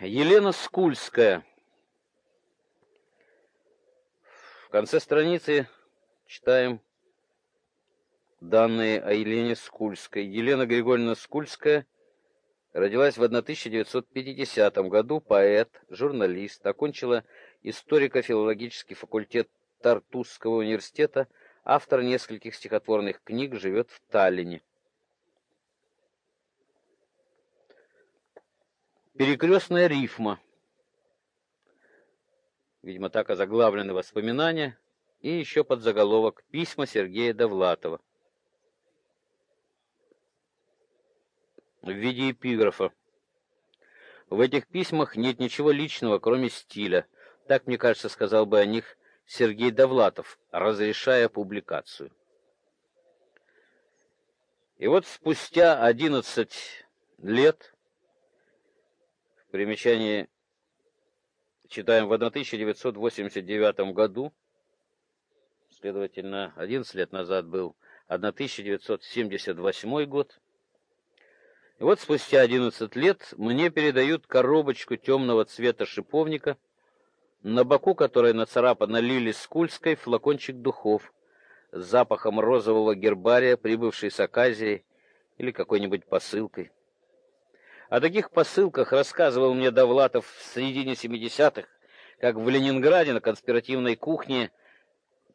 Елена Скульская. В конце страницы читаем данные о Елене Скульской. Елена Григорьевна Скульская родилась в 1950 году, поэт, журналист, окончила историко-филологический факультет Тартусского университета, автор нескольких стихотворных книг, живет в Таллине. Перекрестная рифма. Видимо, так озаглавлены воспоминания и еще под заголовок Письма Сергея Довлатова. В виде эпиграфа. В этих письмах нет ничего личного, кроме стиля. Так, мне кажется, сказал бы о них Сергей Довлатов, разрешая публикацию. И вот спустя 11 лет Примечание читаем в 1989 году, следовательно, 11 лет назад был 1978 год. И вот спустя 11 лет мне передают коробочку темного цвета шиповника, на боку которой нацарапано Лили Скульской флакончик духов с запахом розового гербария, прибывший с Аказии или какой-нибудь посылкой. О таких посылках рассказывал мне Довлатов в середине 70-х, как в Ленинграде на конспиративной кухне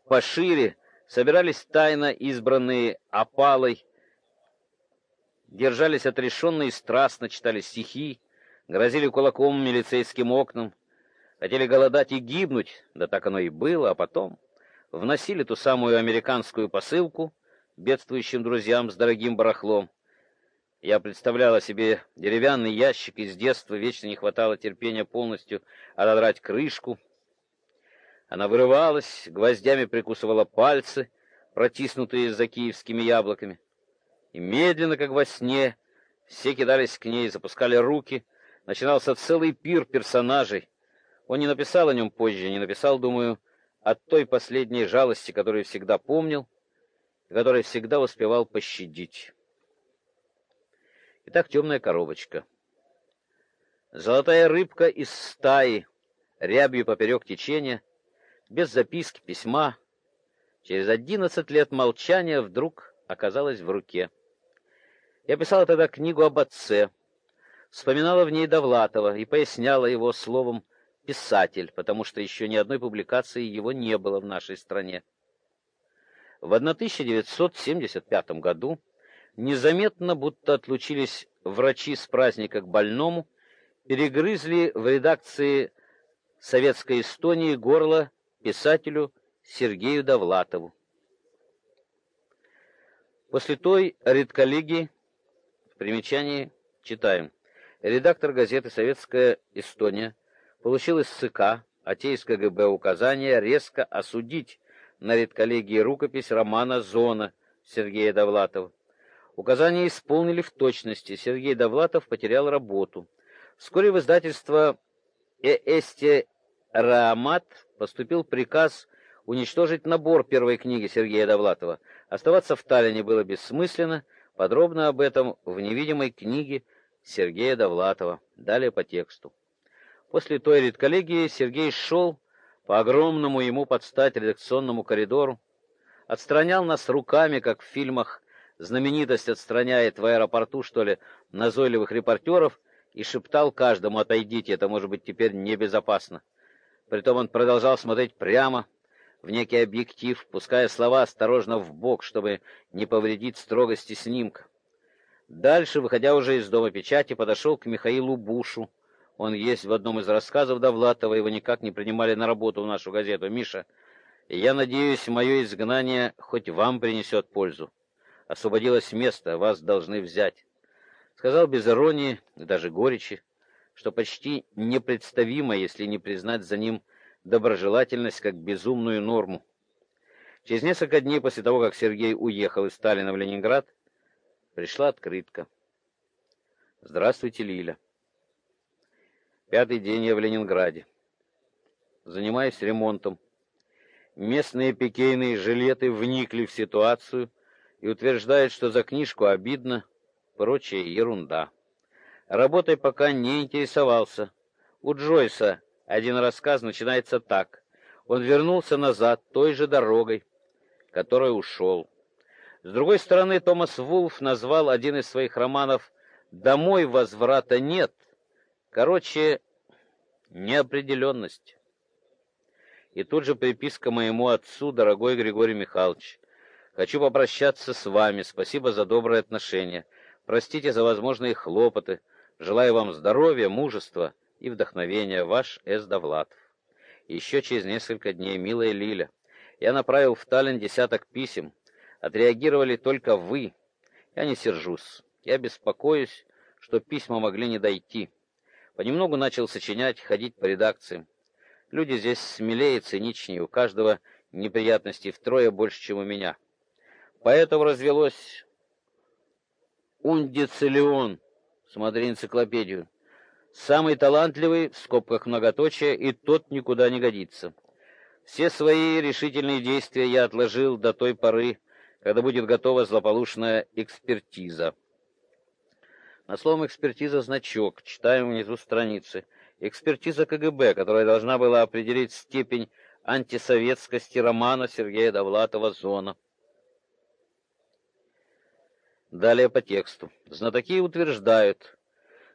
пошире собирались тайно избранные опалой, держались отрешенно и страстно, читали стихи, грозили кулаком милицейским окнам, хотели голодать и гибнуть, да так оно и было, а потом вносили ту самую американскую посылку бедствующим друзьям с дорогим барахлом, я представляла себе деревянный ящик из детства, вечно не хватало терпения полностью отодрать крышку. Она вырывалась, гвоздями прикусывала пальцы, протиснутые за киевскими яблоками. И медленно, как во сне, все кидались к ней, запускали руки. Начинался целый пир персонажей. Он не написал о нем позже, не написал, думаю, от той последней жалости, которую всегда помнил и которую всегда успевал пощадить. Итак, темная коробочка. Золотая рыбка из стаи, рябью поперек течения, без записки, письма, через одиннадцать лет молчания вдруг оказалась в руке. Я писала тогда книгу об отце, вспоминала в ней Довлатова и поясняла его словом писатель, потому что еще ни одной публикации его не было в нашей стране. В 1975 году незаметно, будто отлучились врачи с праздника к больному, перегрызли в редакции Советской Эстонии горло писателю Сергею Довлатову. После той редколлегии в примечании читаем. Редактор газеты Советская Эстония получил из ЦК, а те из КГБ указание резко осудить на редколлегии рукопись романа Зона Сергея Довлатова. Указания исполнили в точности. Сергей Довлатов потерял работу. Вскоре в издательство Эсте Рамат поступил приказ уничтожить набор первой книги Сергея Довлатова. Оставаться в Таллине было бессмысленно. Подробно об этом в невидимой книге Сергея Довлатова. Далее по тексту. После той редколлегии Сергей шел по огромному ему под стать редакционному коридору, отстранял нас руками, как в фильмах знаменитость отстраняет в аэропорту, что ли, назойливых репортеров и шептал каждому: "Отойдите, это может быть теперь небезопасно". Притом он продолжал смотреть прямо в некий объектив, пуская слова осторожно в бок, чтобы не повредить строгости снимка. Дальше, выходя уже из дома печати, подошел к Михаилу Бушу. Он есть в одном из рассказов Довлатова, его никак не принимали на работу в нашу газету. Миша, я надеюсь, мое изгнание хоть вам принесет пользу освободилось место, вас должны взять. Сказал без иронии даже горечи, что почти непредставимо, если не признать за ним доброжелательность как безумную норму. Через несколько дней после того, как Сергей уехал из Сталина в Ленинград, пришла открытка. Здравствуйте, Лиля. Пятый день я в Ленинграде. Занимаюсь ремонтом. Местные пикейные жилеты вникли в ситуацию и утверждает, что за книжку обидно, прочая ерунда. Работой пока не интересовался, У Джойса один рассказ начинается так: он вернулся назад той же дорогой, которой ушел. С другой стороны, Томас Вулф назвал один из своих романов «Домой возврата нет». Короче, неопределенность. И тут же приписка моему отцу, дорогой Григорий Михайлович. Хочу попрощаться с вами. Спасибо за добрые отношения. Простите за возможные хлопоты. Желаю вам здоровья, мужества и вдохновения. Ваш С. Довлатов. Еще через несколько дней, милая Лиля, я направил в Таллин десяток писем. Отреагировали только вы. Я не сержусь. Я беспокоюсь, что письма могли не дойти. Понемногу начал сочинять, ходить по редакциям. Люди здесь смелее, циничнее, у каждого неприятностей втрое больше, чем у меня. Поэтому развелось ундицелион. Смотри энциклопедию. Самый талантливый, в скобках многоточие, и тот никуда не годится. Все свои решительные действия я отложил до той поры, когда будет готова злополучная экспертиза. На словом экспертиза значок, читаем внизу страницы. Экспертиза КГБ, которая должна была определить степень антисоветскости романа Сергея Довлатова Зона. Далее по тексту. Знатоки утверждают,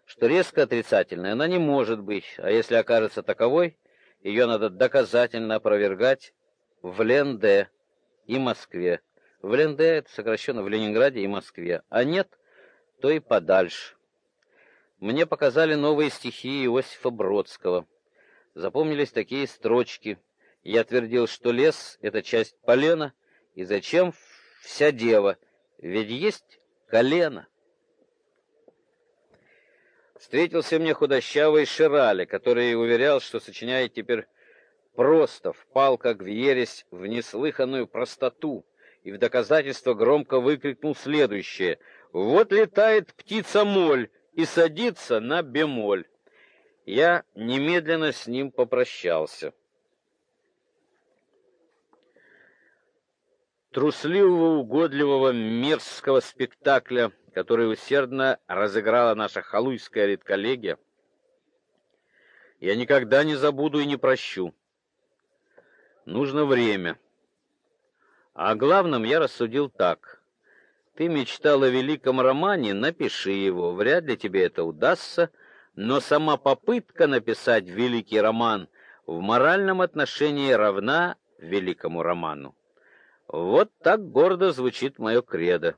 что резко отрицательная она не может быть, а если окажется таковой, ее надо доказательно опровергать в Ленде и Москве. В Ленде это сокращенно в Ленинграде и Москве, а нет, то и подальше. Мне показали новые стихи Иосифа Бродского. Запомнились такие строчки. Я твердил, что лес это часть полена, и зачем вся дева? Ведь есть колено. Встретился мне худощавый Ширали, который уверял, что сочиняет теперь просто, впал как в ересь в неслыханную простоту, и в доказательство громко выкрикнул следующее: "Вот летает птица-моль и садится на бемоль". Я немедленно с ним попрощался. Трусливого, угодливого, мерзкого спектакля, который усердно разыграла наша халуйская редколлегия, я никогда не забуду и не прощу. Нужно время. О главном я рассудил так: ты мечтал о великом романе, напиши его. Вряд ли тебе это удастся, но сама попытка написать великий роман в моральном отношении равна великому роману. Вот так гордо звучит мое кредо.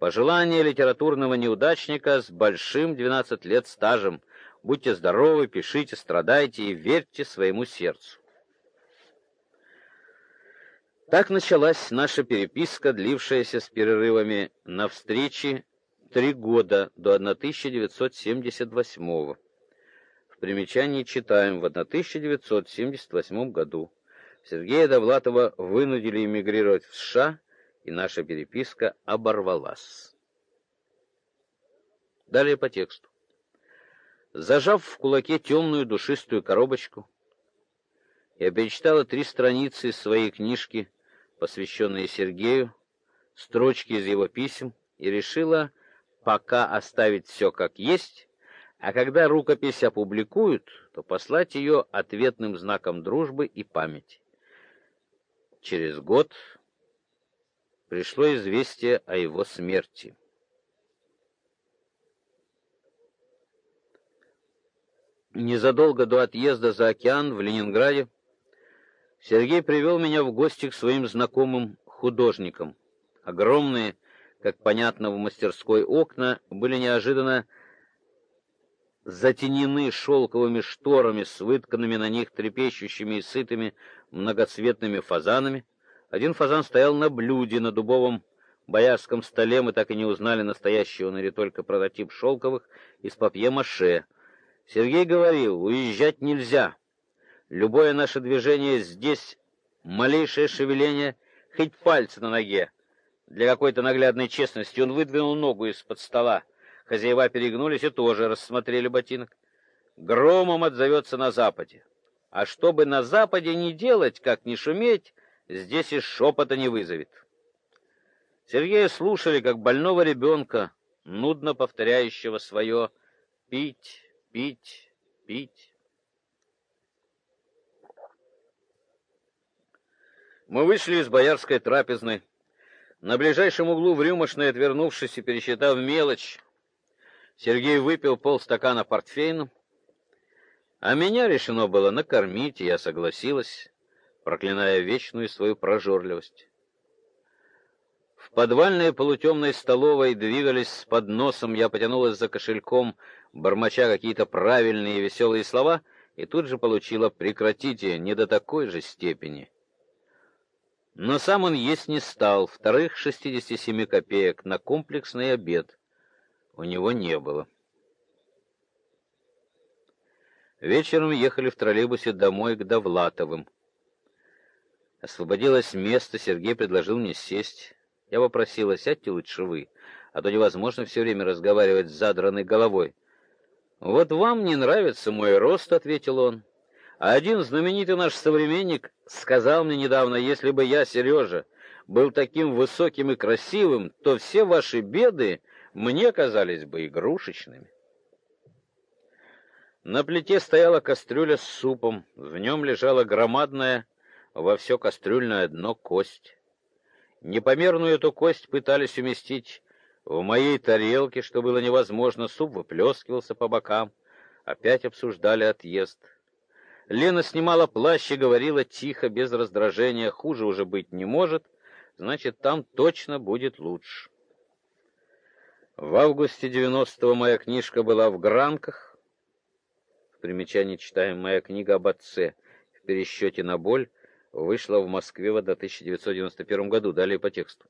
Пожелание литературного неудачника с большим 12 лет стажем. Будьте здоровы, пишите, страдайте и верьте своему сердцу. Так началась наша переписка, длившаяся с перерывами на встречи три года до 1978 -го. В примечании читаем в 1978 году Сергея Довлатова вынудили эмигрировать в США, и наша переписка оборвалась. Далее по тексту. Зажав в кулаке темную душистую коробочку, я перечитала три страницы из своей книжки, посвященные Сергею, строчки из его писем, и решила пока оставить все как есть, а когда рукопись опубликуют, то послать ее ответным знаком дружбы и памяти. Через год пришло известие о его смерти. Незадолго до отъезда за океан в Ленинграде Сергей привел меня в гости к своим знакомым художникам. Огромные, как понятно в мастерской окна, были неожиданно затенены шелковыми шторами с вытканными на них трепещущими и сытыми многоцветными фазанами. Один фазан стоял на блюде на дубовом боярском столе, мы так и не узнали настоящего он или только прототип шелковых из папье-маше. Сергей говорил: "Уезжать нельзя. Любое наше движение здесь, малейшее шевеление, хоть пальцы на ноге". Для какой-то наглядной честности он выдвинул ногу из-под стола. Хозяева перегнулись и тоже рассмотрели ботинок. Громом отзовется на западе. А чтобы на западе не делать, как не шуметь, здесь и шепота не вызовет. Сергея слушали, как больного ребенка, нудно повторяющего свое «пить, пить, пить». Мы вышли из боярской трапезной. На ближайшем углу в рюмочной, отвернувшись и пересчитав мелочь, Сергей выпил полстакана портфейна, а меня решено было накормить, и я согласилась, проклиная вечную свою прожорливость. В подвальной полутемной столовой двигались с подносом, я потянулась за кошельком, бормоча какие-то правильные и веселые слова, и тут же получила «прекратите, не до такой же степени». Но сам он есть не стал, вторых 67 копеек на комплексный обед у него не было. Вечером ехали в троллейбусе домой к Довлатовым. Освободилось место, Сергей предложил мне сесть. Я попросила: "Сядьте лучше вы, а то невозможно все время разговаривать с задранной головой". "Вот вам не нравится мой рост", ответил он. "А один знаменитый наш современник сказал мне недавно, если бы я, Сережа, был таким высоким и красивым, то все ваши беды мне казались бы игрушечными". На плите стояла кастрюля с супом, в нем лежала громадная во все кастрюльное дно кость. Непомерную эту кость пытались уместить в моей тарелке, что было невозможно, суп выплескивался по бокам. Опять обсуждали отъезд. Лена снимала плащ и говорила тихо, без раздражения, хуже уже быть не может, значит, там точно будет лучше. В августе 90-го моя книжка была в Гранках, Примечание читаем. Моя книга об отце в пересчете на боль вышла в Москве в 1991 году. Далее по тексту.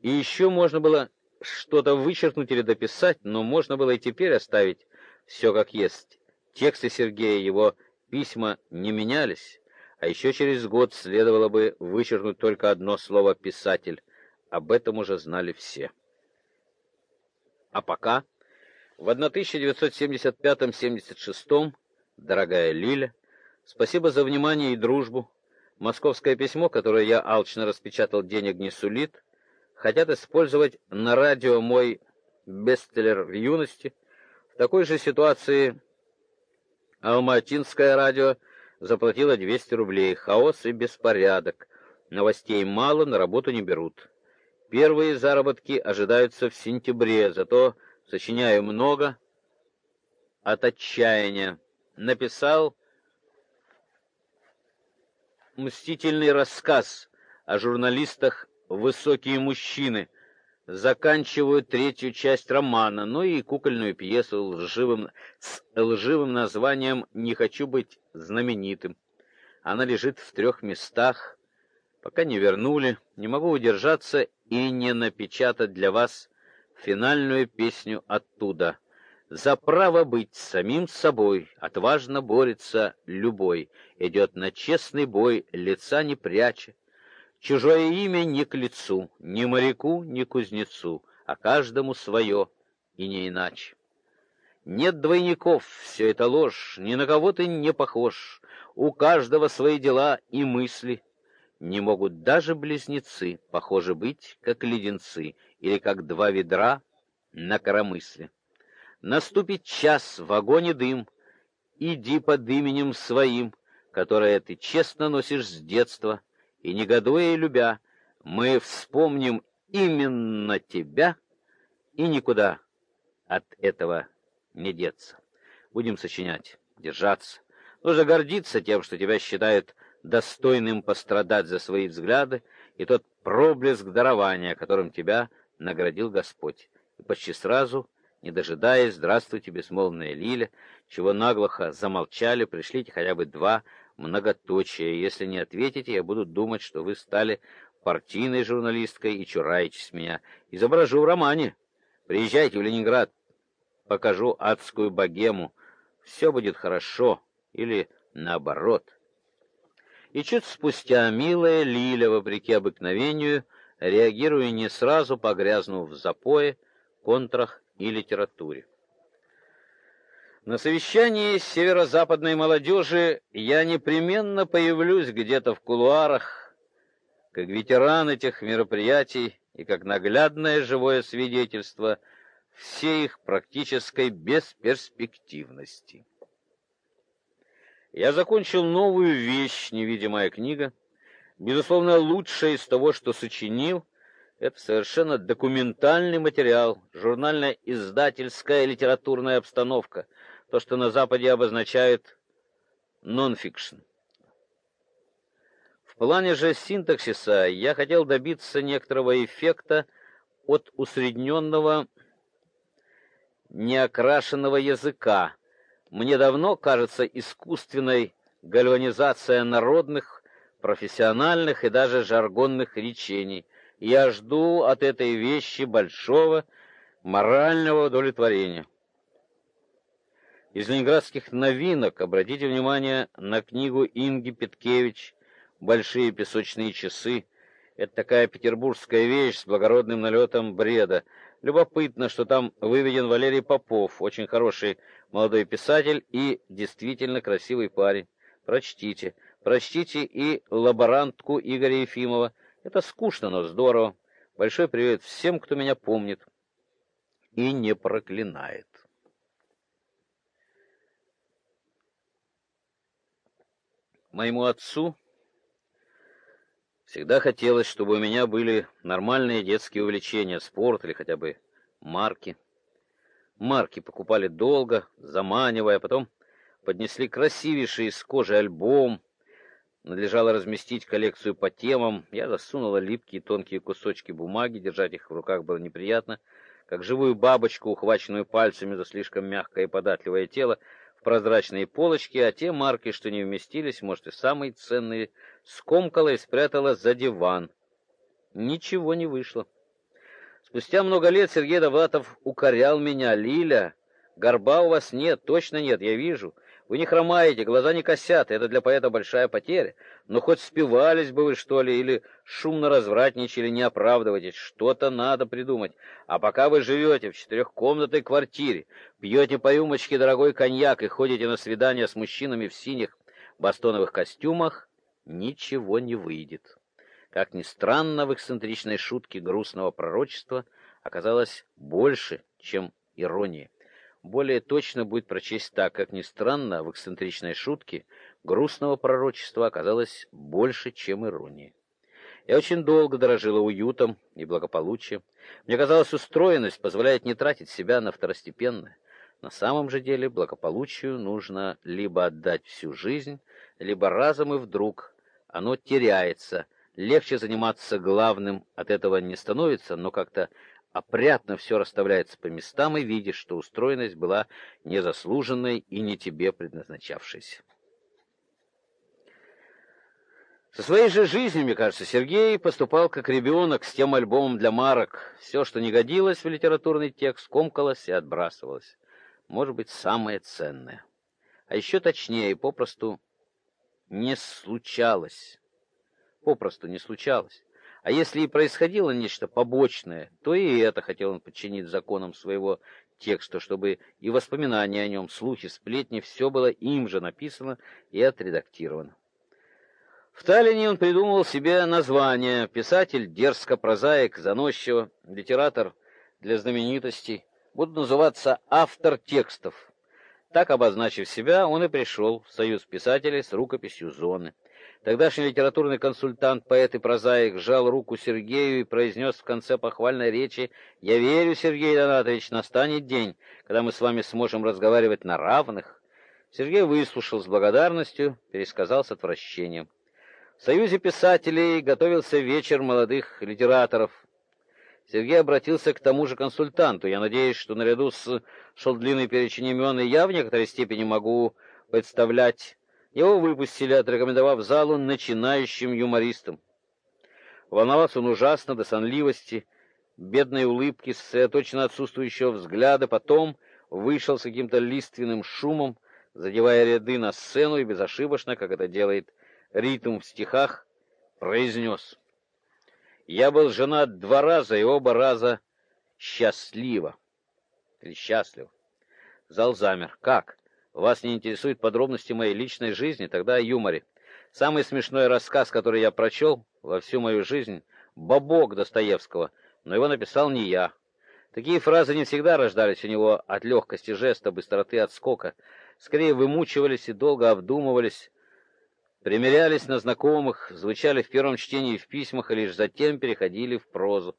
И еще можно было что-то вычеркнуть или дописать, но можно было и теперь оставить все как есть. Тексты Сергея, его письма не менялись, а еще через год следовало бы вычеркнуть только одно слово «писатель». Об этом уже знали все. А пока в 1975-76, дорогая Лиля, спасибо за внимание и дружбу. Московское письмо, которое я алчно распечатал, денег не сулит. Хотят использовать на радио мой бестселлер в юности. В такой же ситуации Алматинское радио заплатило 200 рублей. Хаос и беспорядок. Новостей мало, на работу не берут. Первые заработки ожидаются в сентябре, зато сочиняю много от отчаяния. Написал мстительный рассказ о журналистах «Высокие мужчины», заканчиваю третью часть романа, ну и кукольную пьесу лживым, с лживым названием «Не хочу быть знаменитым». Она лежит в трех местах, пока не вернули, не могу удержаться и не напечатать для вас финальную песню оттуда. За право быть самим собой отважно борется любой, идет на честный бой, лица не пряча. Чужое имя не к лицу, ни моряку, ни кузнецу, а каждому свое, и не иначе. Нет двойников, все это ложь, ни на кого ты не похож. У каждого свои дела и мысли. Не могут даже близнецы похожи быть, как леденцы, или как два ведра на коромысле. Наступит час, в огонь дым, иди под именем своим, которое ты честно носишь с детства, и негодуя и любя, мы вспомним именно тебя и никуда от этого не деться. Будем сочинять, держаться. Нужно гордиться тем, что тебя считают достойным пострадать за свои взгляды и тот проблеск дарования, которым тебя наградил Господь. И почти сразу, не дожидаясь, здравствуйте, безмолвная Лиля, чего наглохо замолчали, пришлите хотя бы два многоточия. Если не ответите, я буду думать, что вы стали партийной журналисткой и чураетесь меня. Изображу в романе. Приезжайте в Ленинград, покажу адскую богему. Все будет хорошо или наоборот. И чуть спустя милая Лиля, вопреки обыкновению, реагируя не сразу, погрязнув в запое, контрах и литературе. На совещании северо-западной молодежи я непременно появлюсь где-то в кулуарах, как ветеран этих мероприятий и как наглядное живое свидетельство всей их практической бесперспективности. Я закончил новую вещь, невидимая книга, Безусловно, лучшее из того, что сочинил, это совершенно документальный материал, журнальная издательская литературная обстановка, то, что на Западе обозначают нон-фикшн. В плане же синтаксиса я хотел добиться некоторого эффекта от усредненного неокрашенного языка. Мне давно кажется искусственной гальванизация народных, профессиональных и даже жаргонных речений. Я жду от этой вещи большого морального удовлетворения. Из ленинградских новинок обратите внимание на книгу Инги Петкевич «Большие песочные часы». Это такая петербургская вещь с благородным налетом бреда. Любопытно, что там выведен Валерий Попов, очень хороший молодой писатель и действительно красивый парень. Прочтите. Прочтите и лаборантку Игоря Ефимова. Это скучно, но здорово. Большой привет всем, кто меня помнит и не проклинает. Моему отцу всегда хотелось, чтобы у меня были нормальные детские увлечения, спорт или хотя бы марки. Марки покупали долго, заманивая, потом поднесли красивейший из кожи альбом. Надлежало разместить коллекцию по темам. Я засунула липкие тонкие кусочки бумаги, держать их в руках было неприятно, как живую бабочку, ухваченную пальцами за слишком мягкое и податливое тело, прозрачные полочки, а те марки, что не вместились, может, и самые ценные, скомкала и спрятала за диван. Ничего не вышло. Спустя много лет Сергей Довлатов укорял меня: "Лиля, горба у вас нет, точно нет, я вижу. Вы не хромаете, глаза не косят, это для поэта большая потеря. Но хоть спивались бы вы что ли или шумно развратничали, не оправдывайтесь, что-то надо придумать. А пока вы живете в четырехкомнатной квартире, пьете по рюмочке дорогой коньяк и ходите на свидания с мужчинами в синих бастоновых костюмах, ничего не выйдет. Как ни странно, в эксцентричной шутке грустного пророчества оказалось больше, чем иронии. Более точно будет прочесть так, как ни странно, в эксцентричной шутке грустного пророчества оказалось больше, чем иронии. Я очень долго дорожила уютом и благополучием. Мне казалось, устроенность позволяет не тратить себя на второстепенное. На самом же деле благополучию нужно либо отдать всю жизнь, либо разом и вдруг оно теряется. Легче заниматься главным от этого не становится, но как-то опрятно все расставляется по местам, и видишь, что устроенность была незаслуженной и не тебе предназначавшейся. Со своей же жизнью, мне кажется, Сергей поступал как ребенок с тем альбомом для марок. Все, что не годилось в литературный текст, комкалось и отбрасывалось. Может быть, самое ценное. А еще точнее, попросту не случалось. Попросту не случалось. А если и происходило нечто побочное, то и это хотел он подчинить законам своего текста, чтобы и воспоминания о нем, слухи, сплетни, все было им же написано и отредактировано. В Таллине он придумал себе название: писатель, дерзко прозаик, заносчиво, литератор для знаменитостей, будут называться автор текстов. Так обозначив себя, он и пришел в Союз писателей с рукописью Зоны. Тогдашний литературный консультант, поэт и прозаик сжал руку Сергею и произнес в конце похвальной речи: "Я верю, Сергей Донатович, настанет день, когда мы с вами сможем разговаривать на равных". Сергей выслушал с благодарностью, пересказал с отвращением. В Союзе писателей готовился вечер молодых литераторов. Сергей обратился к тому же консультанту. Я надеюсь, что наряду с шел длинный перечень имен, и я в некоторой степени могу представлять его выпустили, отрекомендовав залу начинающим юмористам. Волновался он ужасно до сонливости, бедной улыбки, сосредоточенно отсутствующего взгляда, потом вышел с каким-то лиственным шумом, задевая ряды на сцену и безошибочно, как это делает ритм в стихах, произнес. Я был женат два раза и оба раза счастливо. Или счастлив. Зал замер. Как? Вас не интересуют подробности моей личной жизни, тогда о юморе. Самый смешной рассказ, который я прочел во всю мою жизнь, Бабок Достоевского, но его написал не я. Такие фразы не всегда рождались у него от легкости жеста, быстроты отскока, скорее вымучивались и долго обдумывались. примерялись на знакомых, звучали в первом чтении в письмах и лишь затем переходили в прозу.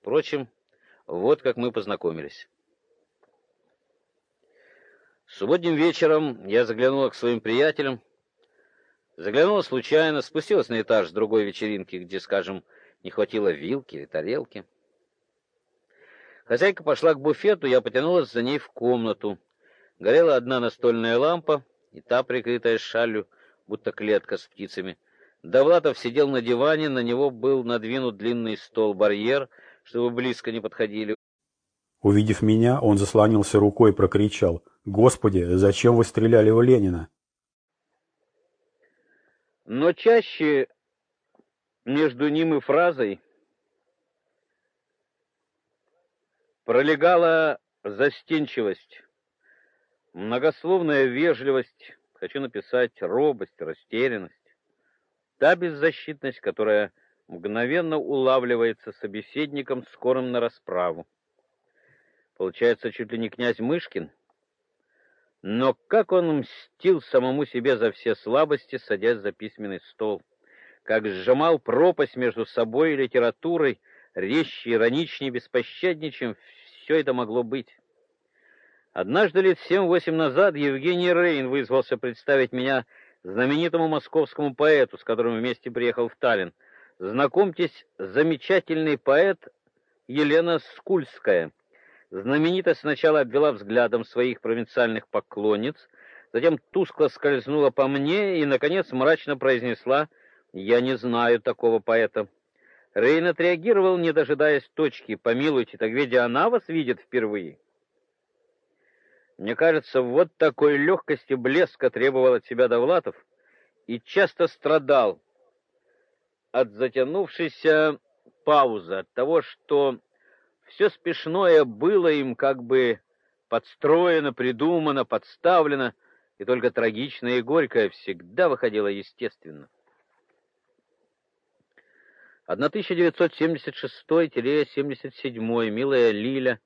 Впрочем, вот как мы познакомились. Субботним вечером я заглянула к своим приятелям. Заглянула случайно, спустилась на этаж другой вечеринки, где, скажем, не хватило вилки или тарелки. Хозяйка пошла к буфету, я потянулась за ней в комнату. Горела одна настольная лампа, и та прикрытая шалью, будто клетка с птицами. Довлатов сидел на диване, на него был надвинут длинный стол-барьер, чтобы близко не подходили. Увидев меня, он заслонился рукой и прокричал: "Господи, зачем вы стреляли в Ленина?" Но чаще между ним и фразой пролегала застенчивость, многословная вежливость, хочу написать робость, растерянность, та беззащитность, которая мгновенно улавливается собеседником, скорым на расправу. Получается, чуть ли не князь Мышкин. Но как он мстил самому себе за все слабости, садясь за письменный стол, как сжимал пропасть между собой и литературой, резче, ироничнее, беспощаднее, чем все это могло быть. Однажды лет семь-восемь назад Евгений Рейн вызвался представить меня знаменитому московскому поэту, с которым вместе приехал в Таллин. Знакомьтесь, замечательный поэт Елена Скульская. Знаменитость сначала обвела взглядом своих провинциальных поклонниц, затем тускло скользнула по мне и наконец мрачно произнесла: "Я не знаю такого поэта". Рейн отреагировал, не дожидаясь точки. Помилуйте, так ведь она вас видит впервые. Мне кажется, вот такой легкости блеска требовал от себя Довлатов и часто страдал от затянувшейся паузы, от того, что все спешное было им как бы подстроено, придумано, подставлено, и только трагичное и горькое всегда выходило естественно. 1976-77, милая Лиля,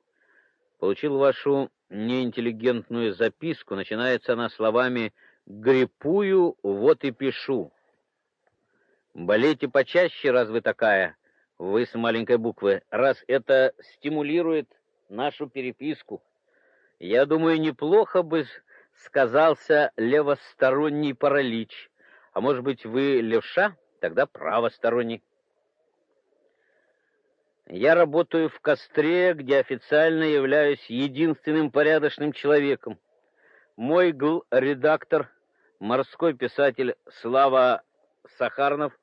получил вашу неинтеллигентную записку. Начинается она словами «Гриппую, вот и пишу». Болейте почаще, раз вы такая, вы с маленькой буквы, раз это стимулирует нашу переписку. Я думаю, неплохо бы сказался левосторонний паралич. А может быть, вы левша? Тогда правосторонний. Я работаю в Костре, где официально являюсь единственным порядочным человеком. Мой гл-редактор, морской писатель Слава Сахарнов,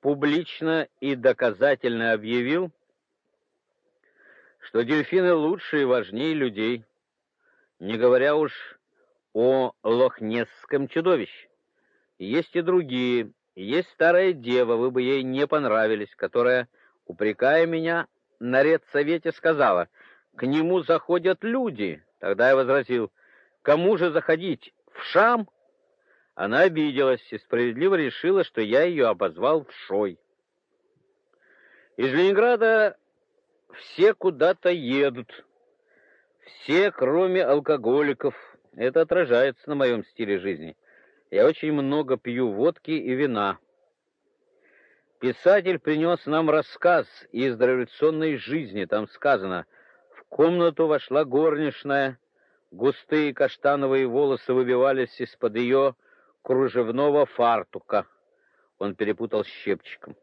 публично и доказательно объявил, что дельфины лучше и важнее людей, не говоря уж о лохнесском чудовище. Есть и другие. Есть старая дева, вы бы ей не понравились, которая упрекая меня, на редсовете сказала: "К нему заходят люди". Тогда я возразил: "Кому же заходить? В Шам?" Она обиделась и справедливо решила, что я ее обозвал вшой. Из Ленинграда все куда-то едут. Все, кроме алкоголиков. Это отражается на моем стиле жизни. Я очень много пью водки и вина. Писатель принес нам рассказ из дореволюционной жизни. Там сказано: в комнату вошла горничная, густые каштановые волосы выбивались из-под ее кружевного фартука. Он перепутал с щепчиком.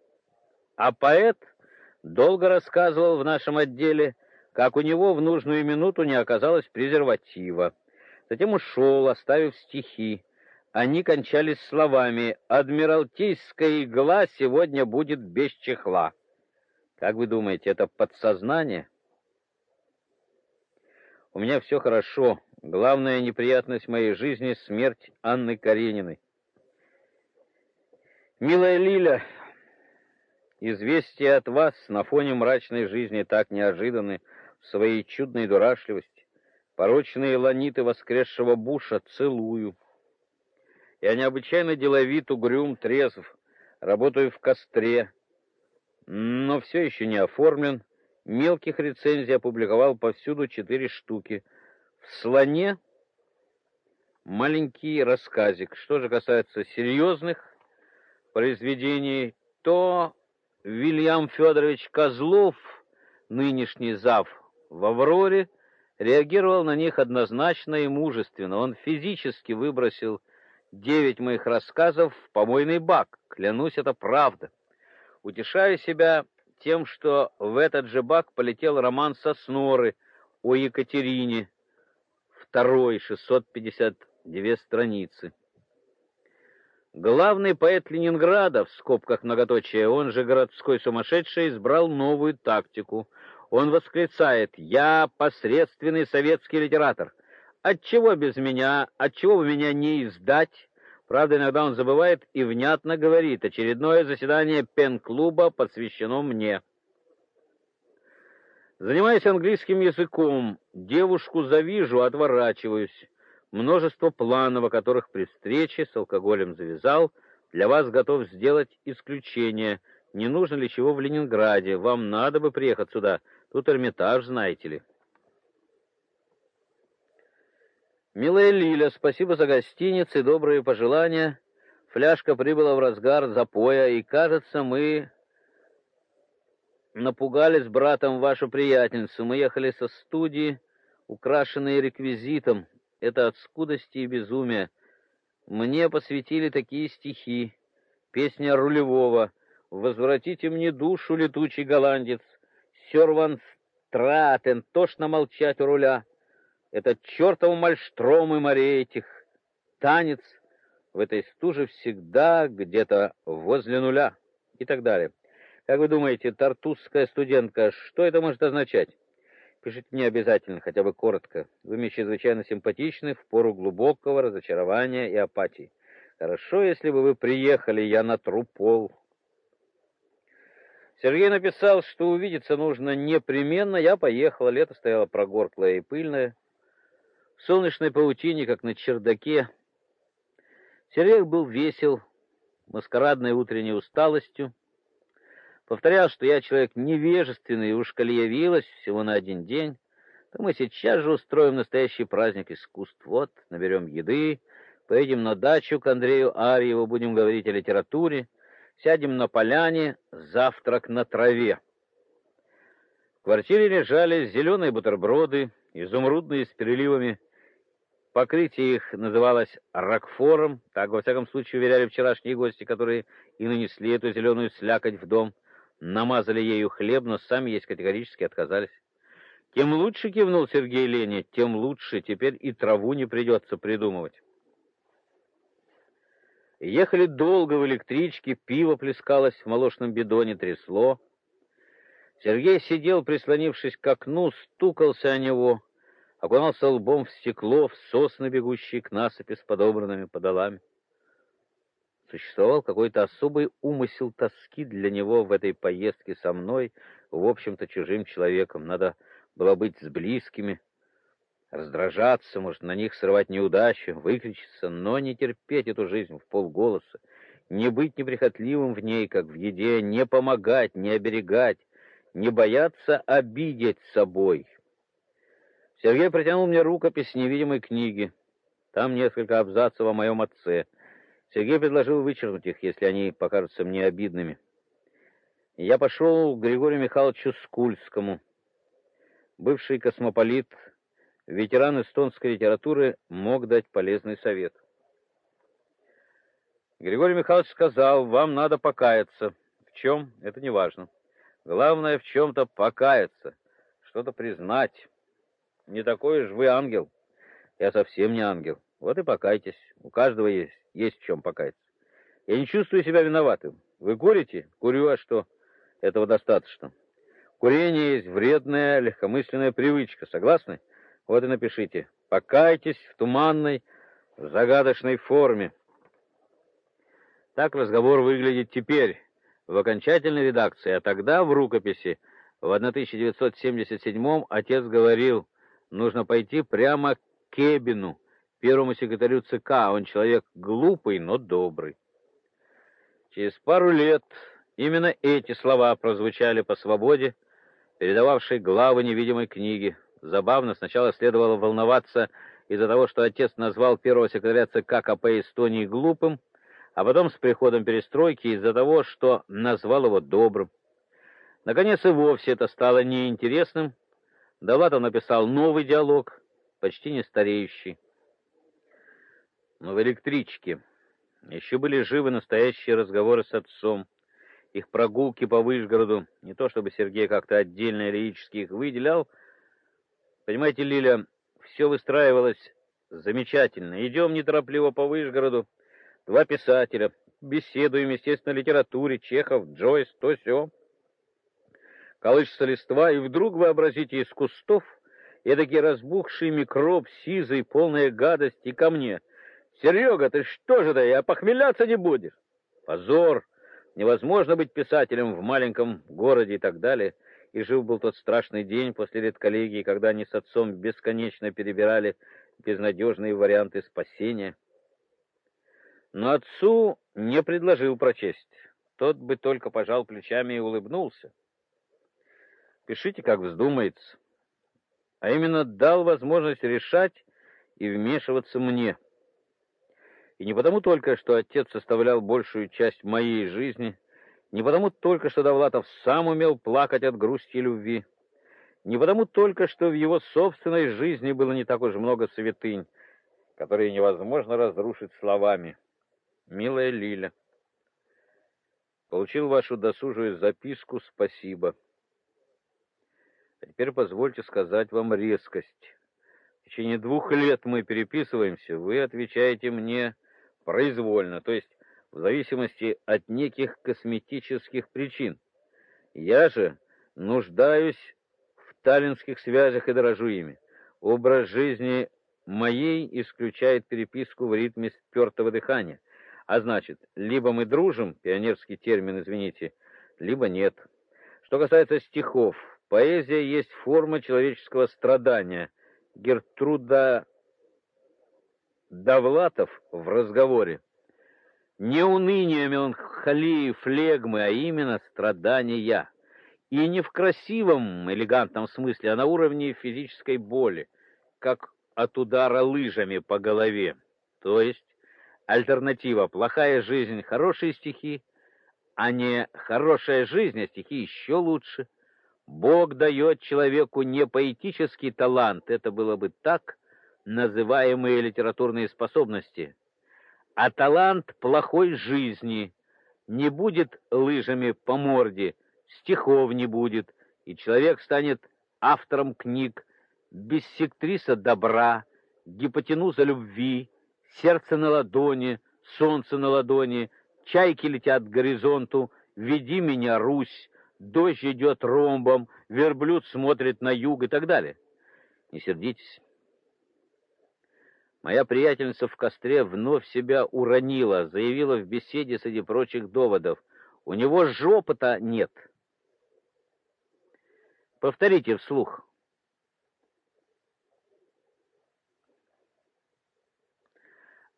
А поэт долго рассказывал в нашем отделе, как у него в нужную минуту не оказалось презерватива. Затем ушел, оставив стихи. Они кончались словами: "Адмиралтейская игла сегодня будет без чехла". Как вы думаете, это подсознание? У меня все хорошо. Главная неприятность моей жизни смерть Анны Карениной. Милая Лиля, известие от вас на фоне мрачной жизни так неожиданны в своей чудной дурашливости. Порочные ланиты воскресшего Буша целую. Я необычайно деловит, угрюм, трезв, работаю в костре, но все еще не оформлен. Мелких рецензий опубликовал повсюду четыре штуки. В «Слоне» маленький рассказик. Что же касается серьезных произведений, то Вильям Федорович Козлов, нынешний зав в Авроре, реагировал на них однозначно и мужественно. Он физически выбросил девять моих рассказов в помойный бак. Клянусь, это правда. Утешаю себя тем, что в этот же бак полетел роман Сосноры о Екатерине, второй, 652 страницы. Главный поэт Ленинграда, в скобках многоточие, он же городской сумасшедший, избрал новую тактику. Он восклицает: "Я посредственный советский литератор. Отчего без меня, отчего бы меня не издать?" Правда, иногда он забывает и внятно говорит: "Очередное заседание пен-клуба посвящено мне". Занимаюсь английским языком, девушку завижу, отворачиваюсь. Множество планов, о которых при встрече с алкоголем завязал, для вас готов сделать исключение. Не нужно ли чего в Ленинграде? Вам надо бы приехать сюда. Тут Эрмитаж, знаете ли. Милая Лиля, спасибо за гостиницу и добрые пожелания. Фляжка прибыла в разгар запоя, и, кажется, мы напугали с братом вашу приятельницу. Мы ехали со студии, украшенные реквизитом. Это от скудости и безумия. Мне посвятили такие стихи. Песня рулевого «Возвратите мне душу, летучий голландец». Сёрван Стратен, тошно молчать у руля. Это чертов мальштром и море этих. Танец в этой стуже всегда где-то возле нуля и так далее. Как вы думаете, тартусская студентка, что это может означать? Пишите мне обязательно, хотя бы коротко. Вы мне чрезвычайно симпатичны в пору глубокого разочарования и апатии. Хорошо, если бы вы приехали, я на трупол. Сергей написал, что увидеться нужно непременно. Я поехала, лето стояло прогорклое и пыльное. В солнечной паутине, как на чердаке. Сергей был весел, маскарадной утренней усталостью. Повторял, что я человек невежественный, и уж коли явилась всего на один день, то мы сейчас же устроим настоящий праздник искусств. Вот, наберем еды, поедем на дачу к Андрею Арьеву, будем говорить о литературе, сядем на поляне, завтрак на траве. В квартире лежали зеленые бутерброды, изумрудные с переливами. Покрытие их называлось ракфором, так во всяком случае уверяли вчерашние гости, которые и нанесли эту зеленую слякоть в дом намазали ею хлеб, но сами есть категорически отказались. Тем лучше кивнул Сергей Лене, тем лучше, теперь и траву не придется придумывать. Ехали долго в электричке, пиво плескалось в молочном бидоне, трясло. Сергей сидел, прислонившись к окну, стукался о него, окунался лбом в стекло, в сосны, бегущие к насыпи с подобранными подолами. Существовал какой-то особый умысел тоски для него в этой поездке со мной, в общем-то чужим человеком. Надо было быть с близкими, раздражаться, может, на них срывать неудачу, выкричиться, но не терпеть эту жизнь в полголоса, не быть неприхотливым в ней, как в еде, не помогать, не оберегать, не бояться обидеть собой. Сергей протянул мне рукопись невидимой книги. Там несколько абзацев о моем отце — Сергей предложил вычеркнуть их, если они покажутся мне обидными. Я пошел к Григорию Михайловичу Скульскому. Бывший космополит, ветеран эстонской литературы, мог дать полезный совет. Григорий Михайлович сказал: "Вам надо покаяться. В чем? Это не важно. Главное в чем то покаяться, что-то признать. Не такой уж вы ангел. Я совсем не ангел. Вот и покайтесь. У каждого есть есть в чем покаяться. Я не чувствую себя виноватым. Вы курите? Курю, а что? Этого достаточно. Курение есть вредная, легкомысленная привычка. Согласны? Вот и напишите. Покайтесь в туманной, загадочной форме. Так разговор выглядит теперь в окончательной редакции, а тогда в рукописи в 1977 отец говорил: "Нужно пойти прямо к Кебину, первому секретарю ЦК. Он человек глупый, но добрый. Через пару лет именно эти слова прозвучали по свободе, передававшей главы невидимой книги. Забавно, сначала следовало волноваться, из-за того, что отец назвал первого секретаря ЦК КП Эстонии глупым, а потом с приходом перестройки из-за того, что назвал его добрым. Наконец и вовсе это стало неинтересным. Довлатов написал новый диалог, почти не стареющий. Но в электричке еще были живы настоящие разговоры с отцом. Их прогулки по Выжгороду, не то чтобы Сергей как-то отдельно лирически их выделял. Понимаете, Лиля, все выстраивалось замечательно. Идем неторопливо по Выжгороду. Два писателя, беседуем, естественно, о литературе, Чехов, Джойс, то сё. Колышется листва, и вдруг вообразите из кустов эдакий разбухший микроб, сизый, полная гадость, и ко мне. Серега, ты что же ты, я похмеляться не будешь? Позор! Невозможно быть писателем в маленьком городе и так далее. И жив был тот страшный день после редколлегии, когда они с отцом бесконечно перебирали безнадежные варианты спасения. Но отцу не предложил прочесть. Тот бы только пожал плечами и улыбнулся. Пишите, как вздумается. А именно дал возможность решать и вмешиваться мне. И не потому только, что отец составлял большую часть моей жизни, не потому только, что Довлатов сам умел плакать от грусти и любви, не потому только, что в его собственной жизни было не так уж много святынь, которые невозможно разрушить словами. Милая Лиля, получил вашу досужую записку, спасибо. А теперь позвольте сказать вам резкость. В течение двух лет мы переписываемся, вы отвечаете мне произвольно, то есть в зависимости от неких косметических причин. Я же нуждаюсь в таллинских связях и дорожу ими. Образ жизни моей исключает переписку в ритме спёртого дыхания. А значит, либо мы дружим, пионерский термин, извините, либо нет. Что касается стихов, поэзия есть форма человеческого страдания. Гертруда Довлатов в разговоре. Не уныние, меланхолии, флегмы, а именно страдания. И не в красивом, элегантном смысле, а на уровне физической боли, как от удара лыжами по голове. То есть альтернатива плохая жизнь, хорошие стихи, а не хорошая жизнь, а стихи еще лучше. Бог дает человеку не поэтический талант, это было бы так, называемые литературные способности, а талант плохой жизни. Не будет лыжами по морде, стихов не будет, и человек станет автором книг. «Биссектриса добра», «Гипотенуза любви», «Сердце на ладони», «Солнце на ладони», «Чайки летят к горизонту», «Веди меня, Русь», «Дождь идет ромбом», «Верблюд смотрит на юг» и так далее. Не сердитесь. Моя приятельница в костре вновь себя уронила, заявила в беседе среди прочих доводов. У него жопы-то нет. Повторите вслух.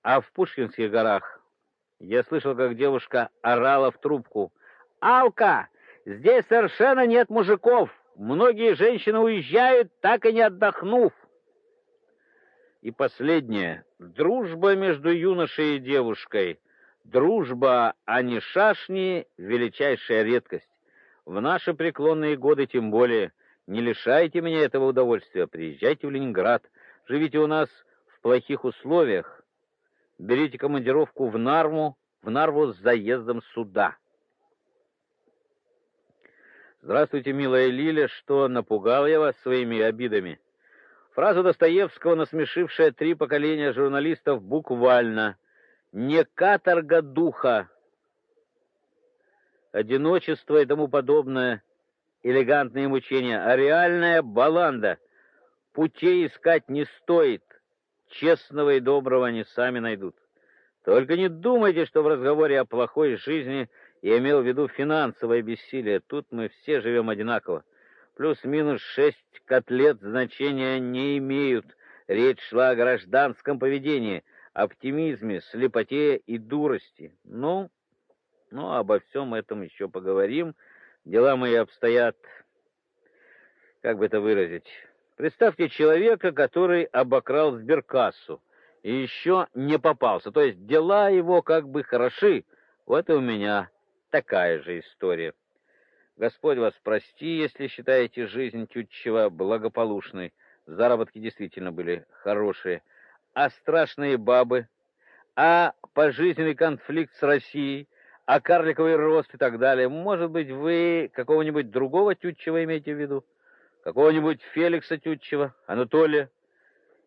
А в Пушкинских горах я слышал, как девушка орала в трубку. «Алка, здесь совершенно нет мужиков. Многие женщины уезжают, так и не отдохнув». И последнее. Дружба между юношей и девушкой. Дружба, а не шашни — величайшая редкость. В наши преклонные годы тем более. Не лишайте меня этого удовольствия. Приезжайте в Ленинград. Живите у нас в плохих условиях. Берите командировку в Нарву, в Нарву с заездом сюда. Здравствуйте, милая Лиля, что напугал я вас своими обидами? Фраза Достоевского, насмешившая три поколения журналистов, буквально «не каторга духа», одиночество и тому подобное, элегантные мучения, а реальная баланда. Путей искать не стоит, честного и доброго они сами найдут. Только не думайте, что в разговоре о плохой жизни я имел в виду финансовое бессилие. Тут мы все живем одинаково плюс-минус шесть котлет значения не имеют. Речь шла о гражданском поведении, оптимизме, слепоте и дурости. Ну, ну, обо всем этом еще поговорим. Дела мои обстоят, как бы это выразить, Представьте человека, который обокрал сберкассу и еще не попался. То есть дела его как бы хороши. Вот и у меня такая же история. Господь вас прости, если считаете жизнь Тютчева благополучной. Заработки действительно были хорошие. А страшные бабы, а пожизненный конфликт с Россией, а карликовый рост и так далее. Может быть, вы какого-нибудь другого Тютчева имеете в виду? Какого-нибудь Феликса Тютчева, Анатолия?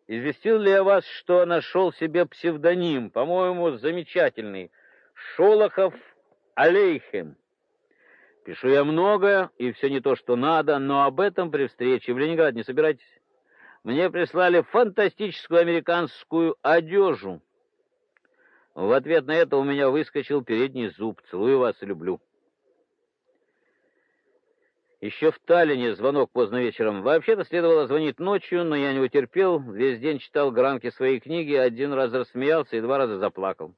Известил ли я вас, что нашел себе псевдоним, по-моему, замечательный, Шолохов Алейхем? Пишу я многое, и все не то, что надо, но об этом при встрече в Ленинград не собирайтесь. Мне прислали фантастическую американскую одежду. В ответ на это у меня выскочил передний зуб. Целую вас люблю. Еще в Таллине звонок поздно вечером. Вообще-то следовало звонить ночью, но я не утерпел. Весь день читал гранки своей книги, один раз рассмеялся и два раза заплакал.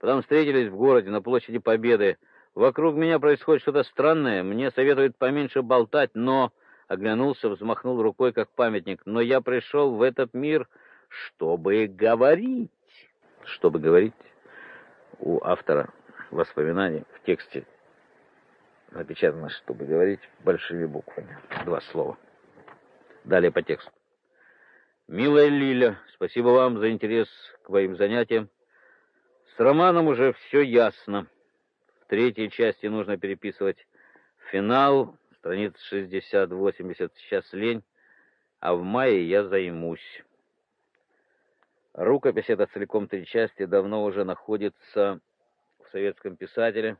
Потом встретились в городе на площади Победы. Вокруг меня происходит что-то странное. Мне советуют поменьше болтать, но оглянулся, взмахнул рукой как памятник. Но я пришел в этот мир, чтобы говорить. Чтобы говорить у автора воспоминаний в тексте напечатано, чтобы говорить большими буквами. Два слова. Далее по тексту. Милая Лиля, спасибо вам за интерес к моим занятиям. С романом уже все ясно. В третьей части нужно переписывать финал, страниц 60-80, сейчас лень, а в мае я займусь. Рукопись эта целиком три части давно уже находится в советском писателе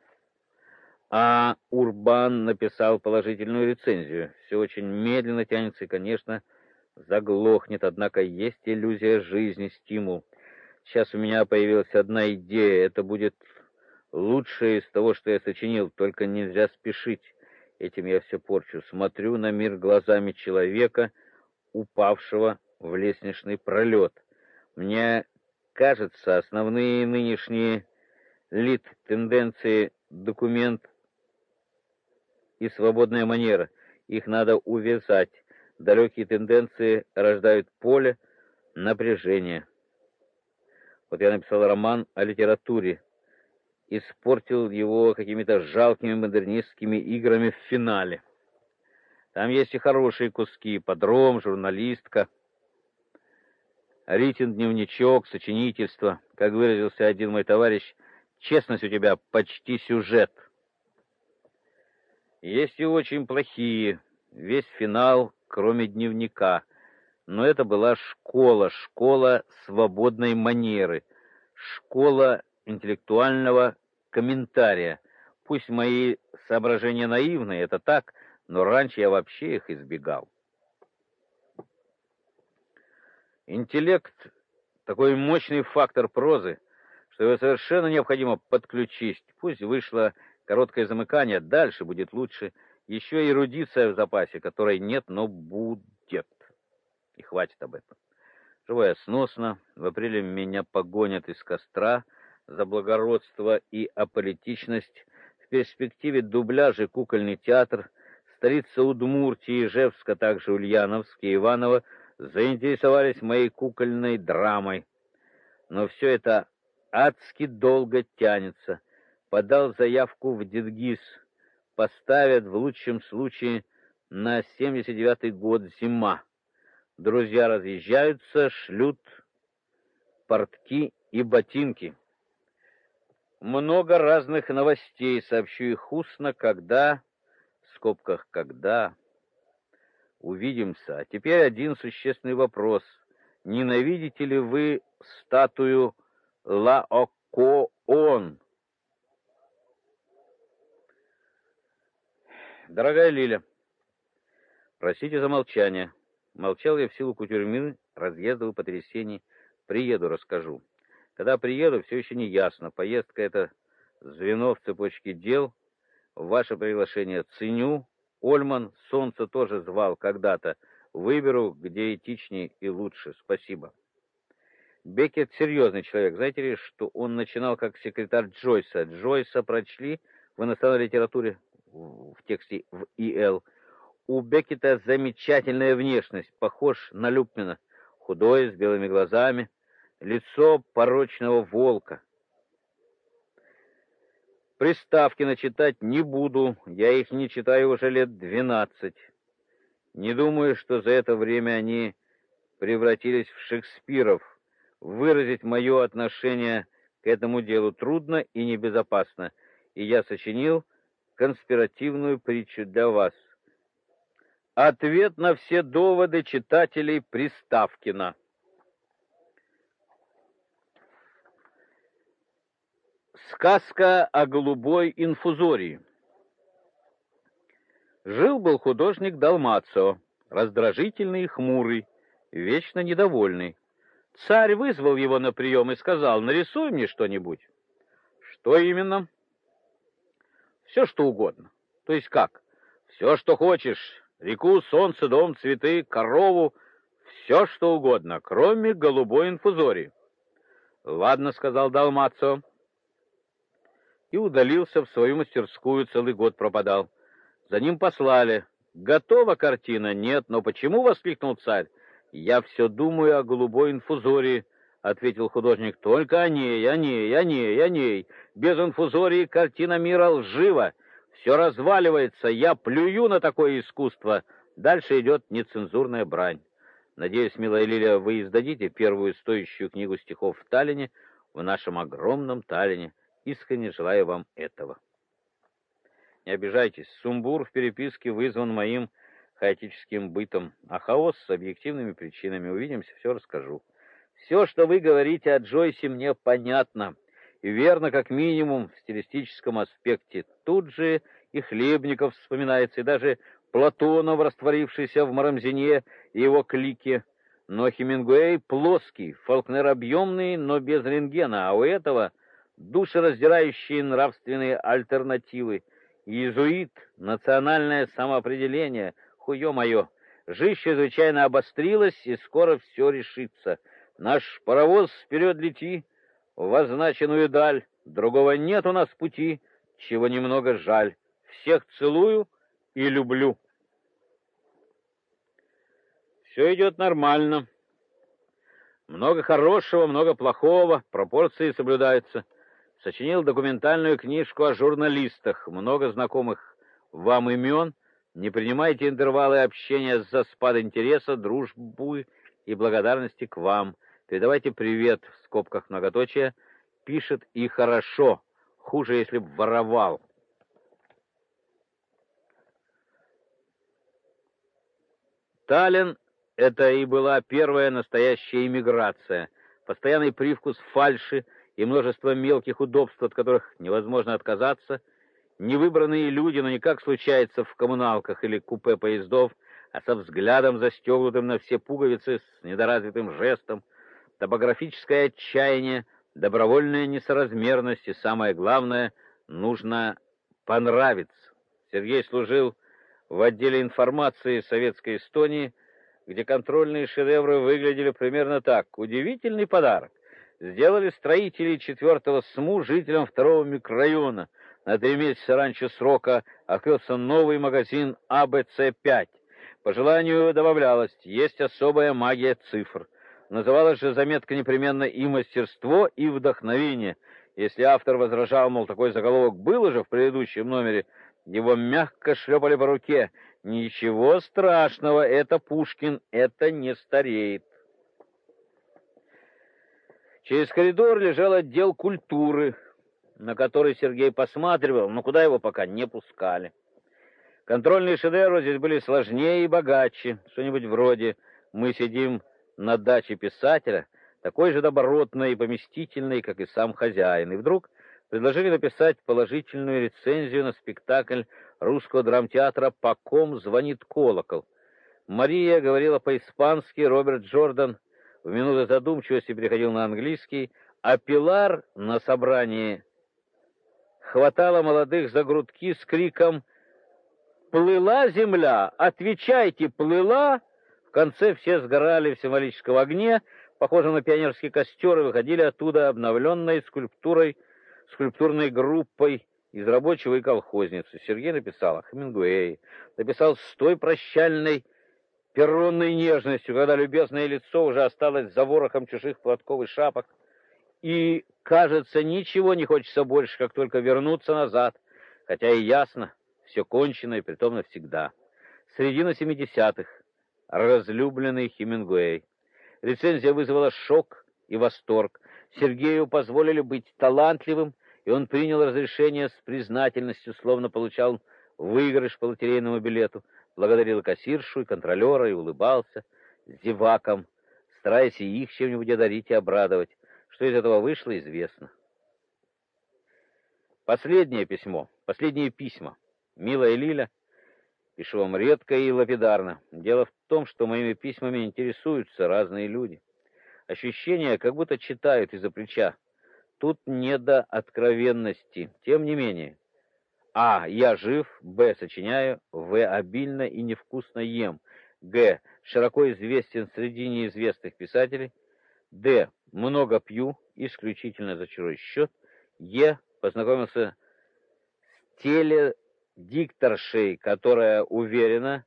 а Урбан написал положительную рецензию. Все очень медленно тянется и, конечно, заглохнет, однако есть иллюзия жизни, стимул. Сейчас у меня появилась одна идея, это будет лучшее из того, что я сочинил, только нельзя спешить. Этим я все порчу. Смотрю на мир глазами человека, упавшего в лестничный пролет. Мне кажется, основные нынешние лид тенденции документ и свободная манера. Их надо увязать. Далекие тенденции рождают поле напряжения. Вот я написал роман о литературе, испортил его какими-то жалкими модернистскими играми в финале. Там есть и хорошие куски: подром, журналистка, Ритин дневничок, сочинительство. Как выразился один мой товарищ, честность у тебя почти сюжет. Есть и очень плохие, весь финал, кроме дневника. Но это была школа, школа свободной манеры, школа интеллектуального комментария. Пусть мои соображения наивные, это так, но раньше я вообще их избегал. Интеллект такой мощный фактор прозы, что его совершенно необходимо подключить. Пусть вышло Короткое замыкание, дальше будет лучше. Еще эрудиция в запасе, которой нет, но будет. И хватит об этом. Живу я сносно. В апреле меня погонят из костра за благородство и аполитичность. В перспективе дубляжи кукольный театр, столица Удмуртии, Ижевска, также Ульяновск и Иваново заинтересовались моей кукольной драмой. Но все это адски долго тянется подал заявку в Дедгиз. Поставят в лучшем случае на 79-й год зима. Друзья разъезжаются, шлют портки и ботинки. Много разных новостей, сообщу их устно, когда, в скобках когда, увидимся. А теперь один существенный вопрос. Ненавидите ли вы статую Лаокоон? Дорогая Лиля, простите за молчание. Молчал я в силу кутюрмины, разъездов и потрясений. Приеду, расскажу. Когда приеду, все еще не ясно. Поездка это звено в цепочке дел. Ваше приглашение ценю. Ольман солнце тоже звал когда-то. Выберу, где этичнее и лучше. Спасибо. Беккет серьезный человек. Знаете ли, что он начинал как секретарь Джойса. Джойса прочли в иностранной литературе в тексте в ИЛ. У Беккета замечательная внешность, похож на Люпмена, худой, с белыми глазами, лицо порочного волка. Приставки начитать не буду, я их не читаю уже лет двенадцать. Не думаю, что за это время они превратились в Шекспиров. Выразить мое отношение к этому делу трудно и небезопасно, и я сочинил конспиративную притчу для вас. Ответ на все доводы читателей Приставкина. Сказка о голубой инфузории. Жил-был художник Далмацио, раздражительный и хмурый, вечно недовольный. Царь вызвал его на прием и сказал: "Нарисуй мне что-нибудь". Что именно? Все, что угодно. То есть как? Все, что хочешь. Реку, солнце, дом, цветы, корову, все, что угодно, кроме голубой инфузории. Ладно, сказал Далмацио и удалился в свою мастерскую, целый год пропадал. За ним послали. Готова картина? Нет, но почему воскликнул царь? Я все думаю о голубой инфузории, ответил художник. Только о ней, о ней, о ней, о ней. Без инфузории картина мира лжива. Все разваливается. Я плюю на такое искусство. Дальше идет нецензурная брань. Надеюсь, милая Лилия, вы издадите первую стоящую книгу стихов в Таллине, в нашем огромном Таллине. Искренне желаю вам этого. Не обижайтесь, сумбур в переписке вызван моим хаотическим бытом, а хаос с объективными причинами. Увидимся, все расскажу. Все, что вы говорите о Джойсе, мне понятно. И верно, как минимум, в стилистическом аспекте. Тут же и Хлебников вспоминается, и даже Платонов, растворившийся в Марамзине и его клике. Но Хемингуэй плоский, Фолкнер объемный, но без рентгена, а у этого душераздирающие нравственные альтернативы. Иезуит, национальное самоопределение, хуё моё. Жизнь чрезвычайно обострилась, и скоро все решится. Наш паровоз вперед лети в означенную даль. Другого нет у нас пути, чего немного жаль. Всех целую и люблю. Все идет нормально. Много хорошего, много плохого, пропорции соблюдаются сочинил документальную книжку о журналистах, много знакомых вам имен. Не принимайте интервалы общения за спад интереса, дружбы и благодарности к вам. Передавайте привет в скобках многоточия. Пишет и хорошо. Хуже, если б воровал. Таллин — это и была первая настоящая иммиграция. Постоянный привкус фальши — и множество мелких удобств, от которых невозможно отказаться, невыбранные люди, но не как случается в коммуналках или купе поездов, а со взглядом застегнутым на все пуговицы, с недоразвитым жестом, топографическое отчаяние, добровольная несоразмерность и, самое главное, нужно понравиться. Сергей служил в отделе информации Советской Эстонии, где контрольные шедевры выглядели примерно так. Удивительный подарок сделали строители четвертого СМУ жителям второго микрорайона. На три месяца раньше срока открылся новый магазин АБЦ-5. По желанию добавлялось, есть особая магия цифр. Называлась же заметка непременно и мастерство, и вдохновение. Если автор возражал, мол, такой заголовок был уже в предыдущем номере, его мягко шлепали по руке. Ничего страшного, это Пушкин, это не стареет. Через коридор лежал отдел культуры, на который Сергей посматривал, но куда его пока не пускали. Контрольные шедевры здесь были сложнее и богаче, что-нибудь вроде «Мы сидим на даче писателя», такой же добротной и поместительной, как и сам хозяин. И вдруг предложили написать положительную рецензию на спектакль русского драмтеатра «По ком звонит колокол». Мария говорила по-испански, Роберт Джордан в минуты задумчивости переходил на английский, а Пилар на собрании хватала молодых за грудки с криком «Плыла земля! Отвечайте, плыла!» В конце все сгорали в символическом огне, похожем на пионерский костер, и выходили оттуда обновленной скульптурой, скульптурной группой из рабочего и колхозницы. Сергей написал о Хемингуэе, написал с той прощальной перронной нежностью, когда любезное лицо уже осталось за ворохом чужих платков и шапок, и, кажется, ничего не хочется больше, как только вернуться назад, хотя и ясно, все кончено и притом навсегда. Середина 70-х. Разлюбленный Хемингуэй. Рецензия вызвала шок и восторг. Сергею позволили быть талантливым, и он принял разрешение с признательностью, словно получал выигрыш по лотерейному билету, благодарил кассиршу и контролера и улыбался зевакам, стараясь и их чем-нибудь одарить и обрадовать. Что из этого вышло, известно. Последнее письмо, последние письма. Милая Лиля, пишу вам редко и лапидарно. Дело в том, что моими письмами интересуются разные люди. Ощущение, как будто читают из-за плеча. Тут не до откровенности. Тем не менее, а. Я жив. Б. Сочиняю. В. Обильно и невкусно ем. Г. Широко известен среди неизвестных писателей. Д. Много пью, исключительно за чужой счет. Е. Познакомился с теледикторшей, которая уверена,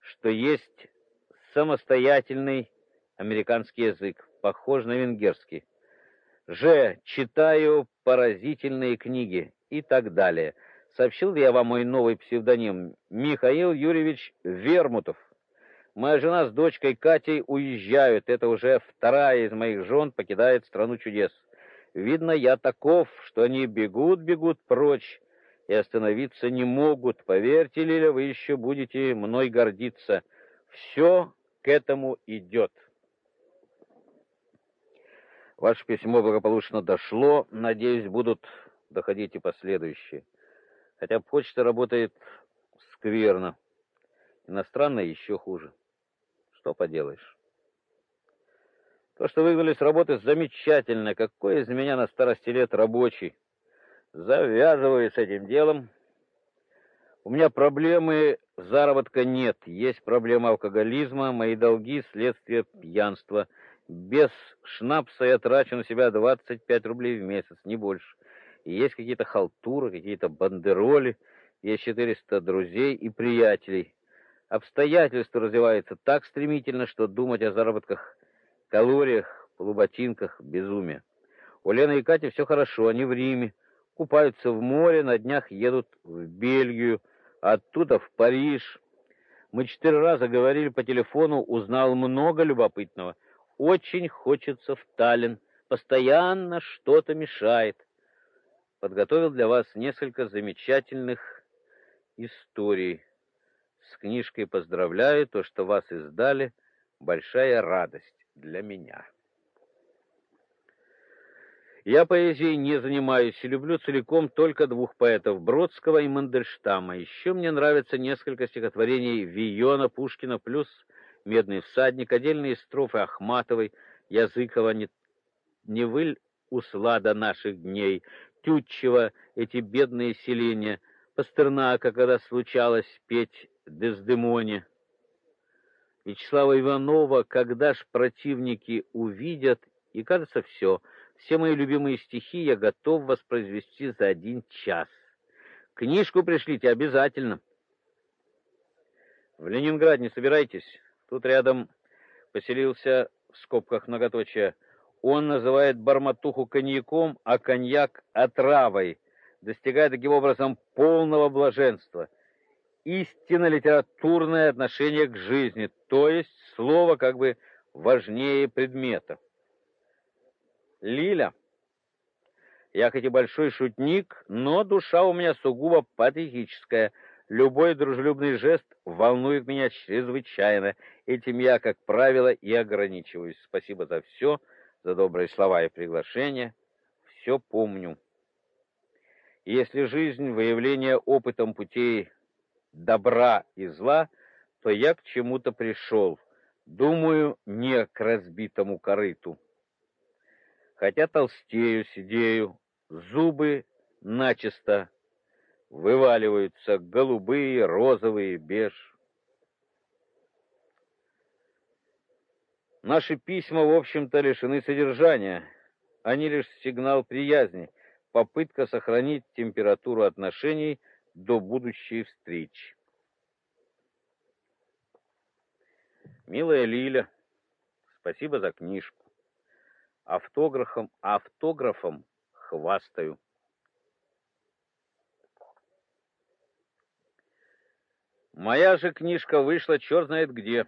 что есть самостоятельный американский язык, похож на венгерский. Ж. Читаю поразительные книги и так далее. Сообщил я вам мой новый псевдоним Михаил Юрьевич Вермутов. Моя жена с дочкой Катей уезжают. Это уже вторая из моих жен покидает страну чудес. Видно, я таков, что они бегут, бегут прочь и остановиться не могут. Поверьте, Лиля, вы еще будете мной гордиться. Все к этому идет. Ваше письмо благополучно дошло. Надеюсь, будут доходить и последующие. Хотя почта работает скверно. Иностранная еще хуже. Что поделаешь? То, что выгнали с работы, замечательно. Какой из меня на старости лет рабочий. Завязываю с этим делом. У меня проблемы заработка нет. Есть проблема алкоголизма, мои долги следствие пьянства. Без шнапса я трачу на себя 25 рублей в месяц, не больше и есть какие-то халтуры, какие-то бандероли, есть 400 друзей и приятелей. Обстоятельства развиваются так стремительно, что думать о заработках, калориях, полуботинках — безумие. У Лены и Кати все хорошо, они в Риме, купаются в море, на днях едут в Бельгию, оттуда в Париж. Мы четыре раза говорили по телефону, узнал много любопытного. Очень хочется в Таллин, постоянно что-то мешает подготовил для вас несколько замечательных историй. С книжкой поздравляю, то, что вас издали, большая радость для меня. Я поэзией не занимаюсь и люблю целиком только двух поэтов Бродского и Мандельштама. Еще мне нравятся несколько стихотворений Вийона, Пушкина, плюс «Медный всадник», отдельные строфы Ахматовой, Языкова, «Не, не выль услада наших дней», Тютчева эти бедные селения, Пастернака, когда случалось петь Дездемоне. Вячеслава Иванова, когда ж противники увидят, и, кажется, все. Все мои любимые стихи я готов воспроизвести за один час. Книжку пришлите обязательно. В Ленинград не собирайтесь. Тут рядом поселился в скобках многоточие он называет барматуху коньяком, а коньяк отравой, достигая таким образом полного блаженства. Истинно литературное отношение к жизни, то есть слово как бы важнее предмета. Лиля. Я хоть и большой шутник, но душа у меня сугубо патетическая. Любой дружелюбный жест волнует меня чрезвычайно. Этим я, как правило, и ограничиваюсь. Спасибо за все за добрые слова и приглашения. Все помню. Если жизнь выявление опытом путей добра и зла, то я к чему-то пришел. Думаю, не к разбитому корыту. Хотя толстею, сидею, зубы начисто вываливаются, голубые, розовые, беж. Наши письма, в общем-то, лишены содержания. Они лишь сигнал приязни. попытка сохранить температуру отношений до будущей встречи. Милая Лиля, спасибо за книжку. Автографом, автографом хвастаю. Моя же книжка вышла черт знает где.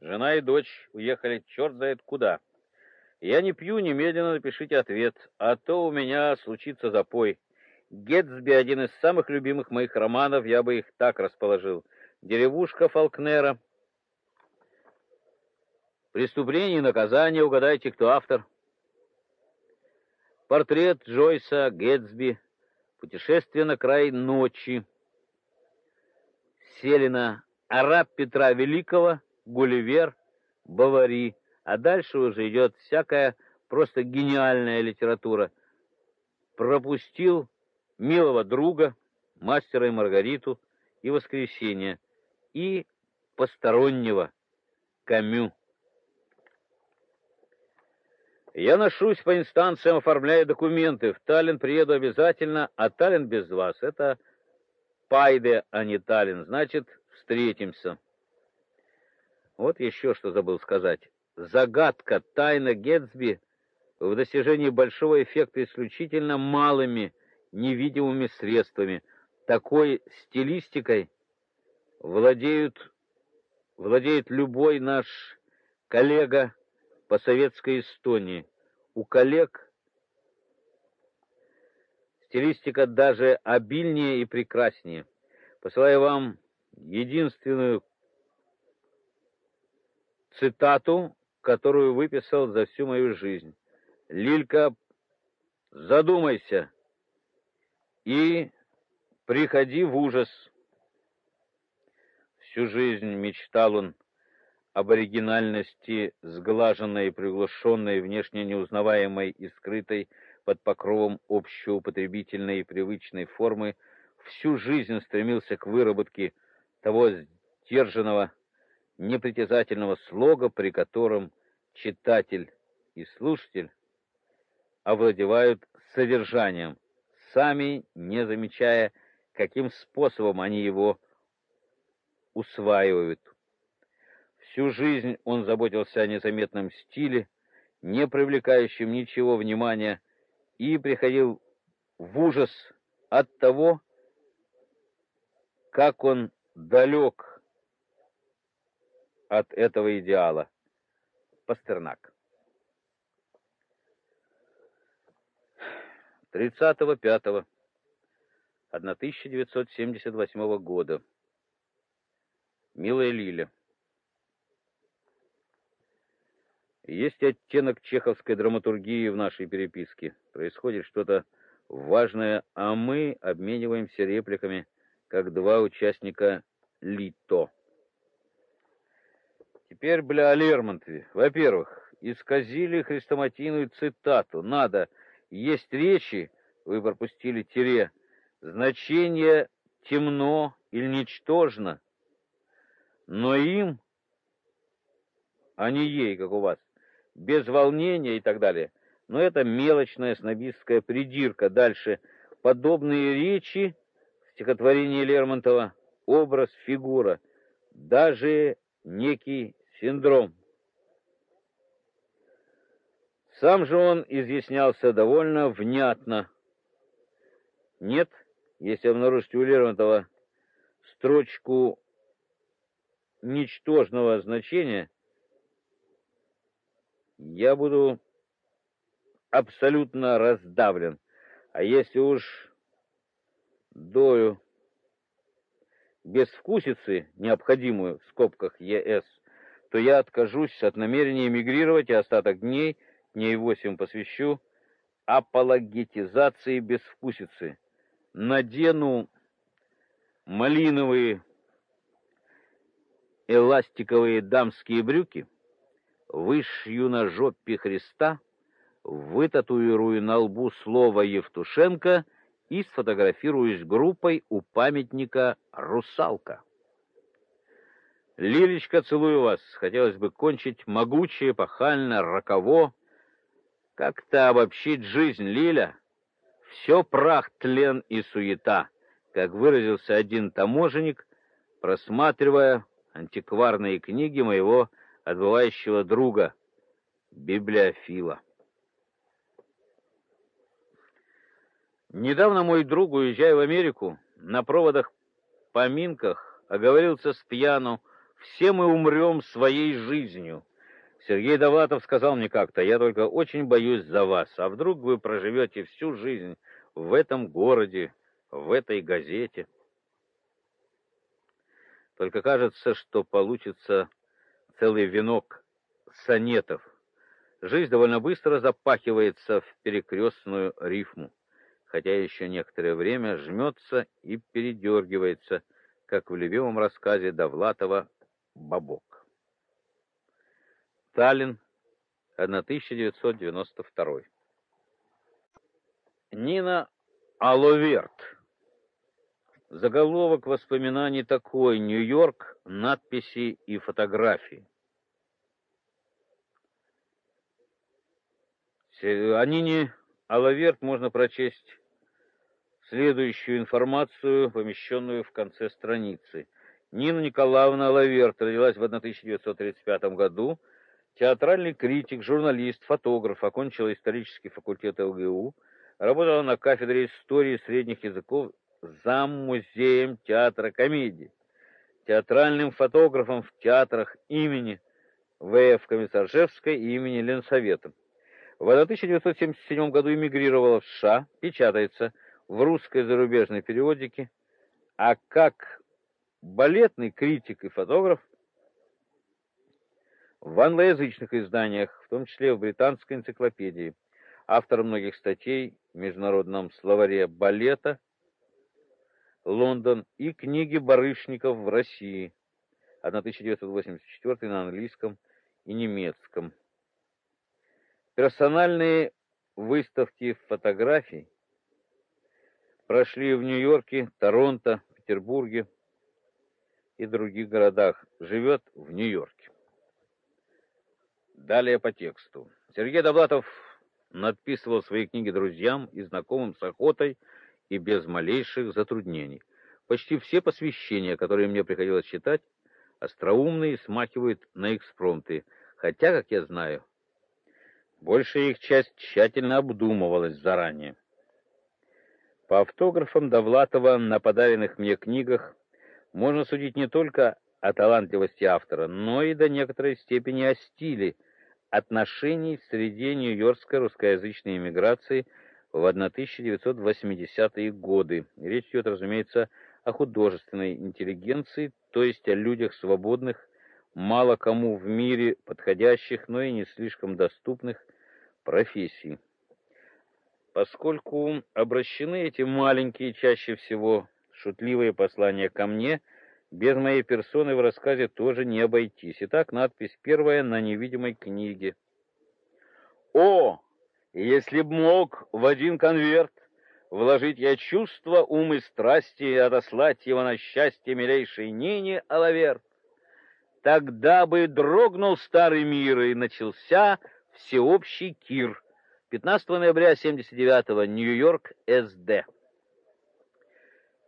Жена и дочь уехали черт знает куда. Я не пью, немедленно напишите ответ, а то у меня случится запой. Гетсби один из самых любимых моих романов, я бы их так расположил. Деревушка Фолкнера. Преступление и наказание, угадайте, кто автор. Портрет Джойса Гетсби. Путешествие на край ночи. Селина, араб Петра Великого, Гулливер, Бавари, а дальше уже идет всякая просто гениальная литература. Пропустил милого друга, мастера и Маргариту, и воскресенье, и постороннего Камю. Я ношусь по инстанциям, оформляю документы. В Таллин приеду обязательно, а Таллин без вас — это Пайде, а не Таллин. Значит, встретимся. Вот еще что забыл сказать. Загадка, тайна Гетсби в достижении большого эффекта исключительно малыми, невидимыми средствами. Такой стилистикой владеют, владеет любой наш коллега по советской Эстонии. У коллег стилистика даже обильнее и прекраснее. Посылаю вам единственную цитату, которую выписал за всю мою жизнь. Лилька, задумайся и приходи в ужас. Всю жизнь мечтал он об оригинальности, сглаженной и приглушенной, внешне неузнаваемой и скрытой под покровом общеупотребительной и привычной формы, всю жизнь стремился к выработке того сдержанного, непритязательного слога, при котором читатель и слушатель овладевают содержанием, сами не замечая, каким способом они его усваивают. Всю жизнь он заботился о незаметном стиле, не привлекающем ничего внимания, и приходил в ужас от того, как он далек от этого идеала. Пастернак. 30.05.1978 года. Милая Лиля. Есть оттенок чеховской драматургии в нашей переписке. Происходит что-то важное, а мы обмениваемся репликами, как два участника Лито. Теперь, бля, о Лермонтове. Во-первых, исказили хрестоматийную цитату. Надо, есть речи, вы пропустили тире, значение темно или ничтожно, но им, а не ей, как у вас без волнения и так далее. Но это мелочная снобистская придирка. Дальше подобные речи в стихотворении Лермонтова образ, фигура, даже некий синдром. Сам же он изъяснялся довольно внятно. Нет, если обнаружить у Лермонтова строчку ничтожного значения, я буду абсолютно раздавлен. А если уж дою безвкусицы, необходимую в скобках ЕС, то я откажусь от намерения эмигрировать и остаток дней, дней восемь посвящу апологетизации безвкусицы. Надену малиновые эластиковые дамские брюки, вышью на жопе Христа, вытатуирую на лбу слово Евтушенко и сфотографируюсь группой у памятника «Русалка». Лилечка, целую вас. Хотелось бы кончить могучее, пахально, роково. Как-то обобщить жизнь, Лиля, Все прах, тлен и суета, как выразился один таможенник, просматривая антикварные книги моего отбывающего друга, библиофила. Недавно мой друг, уезжая в Америку, на проводах-поминках оговорился с пьяну «Все мы умрем своей жизнью». Сергей Довлатов сказал мне как-то, «Я только очень боюсь за вас, а вдруг вы проживете всю жизнь в этом городе, в этой газете?» Только кажется, что получится целый венок сонетов. Жизнь довольно быстро запахивается в перекрестную рифму хотя еще некоторое время жмется и передергивается, как в любимом рассказе Довлатова «Бабок». Таллин, 1992. Нина Аловерт. Заголовок воспоминаний такой: Нью-Йорк, надписи и фотографии. О Нине Алаверт можно прочесть следующую информацию, помещенную в конце страницы. Нина Николаевна Алаверт родилась в 1935 году, театральный критик, журналист, фотограф, окончила исторический факультет ЛГУ, работала на кафедре истории средних языков зам музеем театра комедии, театральным фотографом в театрах имени В.Ф. Комиссаржевской и имени Ленсовета. В 1977 году эмигрировала в США, печатается в русской зарубежной периодике, а как балетный критик и фотограф в англоязычных изданиях, в том числе в британской энциклопедии, автор многих статей в международном словаре балета Лондон и книги Барышников в России 1984 на английском и немецком. Персональные выставки фотографий прошли в Нью-Йорке, Торонто, Петербурге и других городах. Живет в Нью-Йорке. Далее по тексту. Сергей Довлатов надписывал свои книги друзьям и знакомым с охотой и без малейших затруднений. Почти все посвящения, которые мне приходилось читать, остроумные смахивают на экспромты, хотя, как я знаю, Большая их часть тщательно обдумывалась заранее. По автографам Довлатова на подаренных мне книгах можно судить не только о талантливости автора, но и до некоторой степени о стиле отношений в среде нью-йоркской русскоязычной эмиграции в 1980-е годы. Речь идет, разумеется, о художественной интеллигенции, то есть о людях свободных, мало кому в мире подходящих, но и не слишком доступных профессий. Поскольку обращены эти маленькие, чаще всего шутливые послания ко мне, без моей персоны в рассказе тоже не обойтись. Итак, надпись первая на невидимой книге. О, если б мог в один конверт вложить я чувство, ум и страсти и отослать его на счастье милейшей Нине Алаверт, Тогда бы дрогнул старый мир и начался всеобщий кир. 15 ноября 79-го, Нью-Йорк, СД.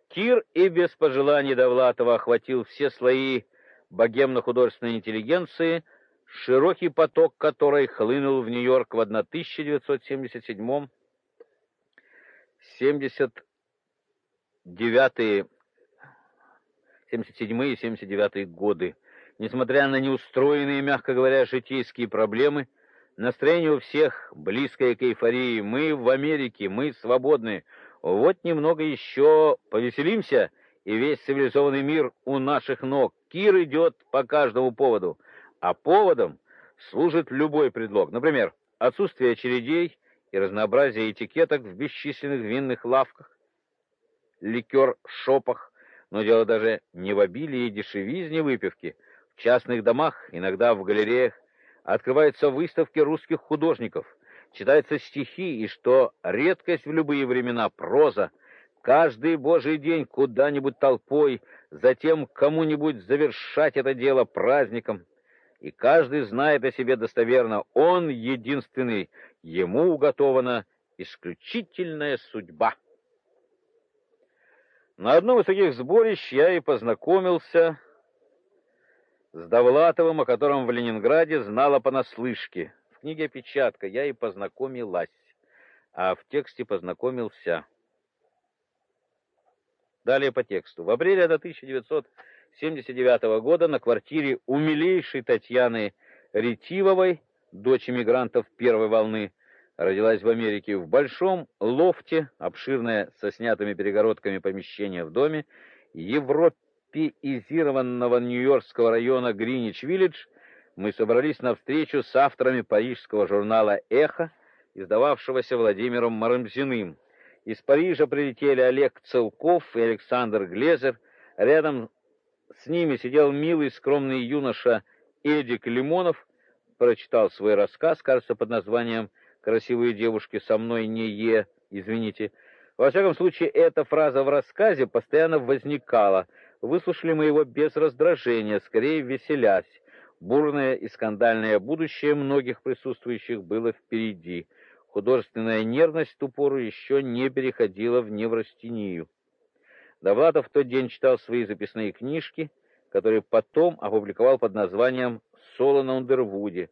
Кир и без пожеланий Довлатова охватил все слои богемно-художественной интеллигенции, широкий поток которой хлынул в Нью-Йорк в 1977 79 77 и 79 годы. Несмотря на неустроенные, мягко говоря, житейские проблемы, настроение у всех близкое к эйфории. Мы в Америке, мы свободны. Вот немного еще повеселимся, и весь цивилизованный мир у наших ног. Кир идет по каждому поводу, а поводом служит любой предлог. Например, отсутствие очередей и разнообразие этикеток в бесчисленных винных лавках, ликер-шопах, но дело даже не в обилии и дешевизне выпивки – в частных домах, иногда в галереях, открываются выставки русских художников, читаются стихи и, что редкость в любые времена, проза, каждый божий день куда-нибудь толпой, затем кому-нибудь завершать это дело праздником. И каждый знает о себе достоверно, он единственный, ему уготовано исключительная судьба. На одном из таких сборищ я и познакомился с Довлатовым, о котором в Ленинграде знала понаслышке. В книге «Печатка» я и познакомилась, а в тексте познакомился. Далее по тексту. В апреле 1979 года на квартире у милейшей Татьяны Ретивовой, дочь мигрантов первой волны, родилась в Америке в большом лофте, обширное со снятыми перегородками помещение в доме, европеизированного нью-йоркского района Гринич-Виллидж, мы собрались на встречу с авторами парижского журнала «Эхо», издававшегося Владимиром Марамзиным. Из Парижа прилетели Олег Целков и Александр Глезер. Рядом с ними сидел милый скромный юноша Эдик Лимонов, прочитал свой рассказ, кажется, под названием красивые девушки со мной не е, извините. Во всяком случае, эта фраза в рассказе постоянно возникала. Выслушали мы его без раздражения, скорее веселясь. Бурное и скандальное будущее многих присутствующих было впереди. Художественная нервность в ту пору еще не переходила в неврастению. Довлатов в тот день читал свои записные книжки, которые потом опубликовал под названием «Соло на Ундервуде»,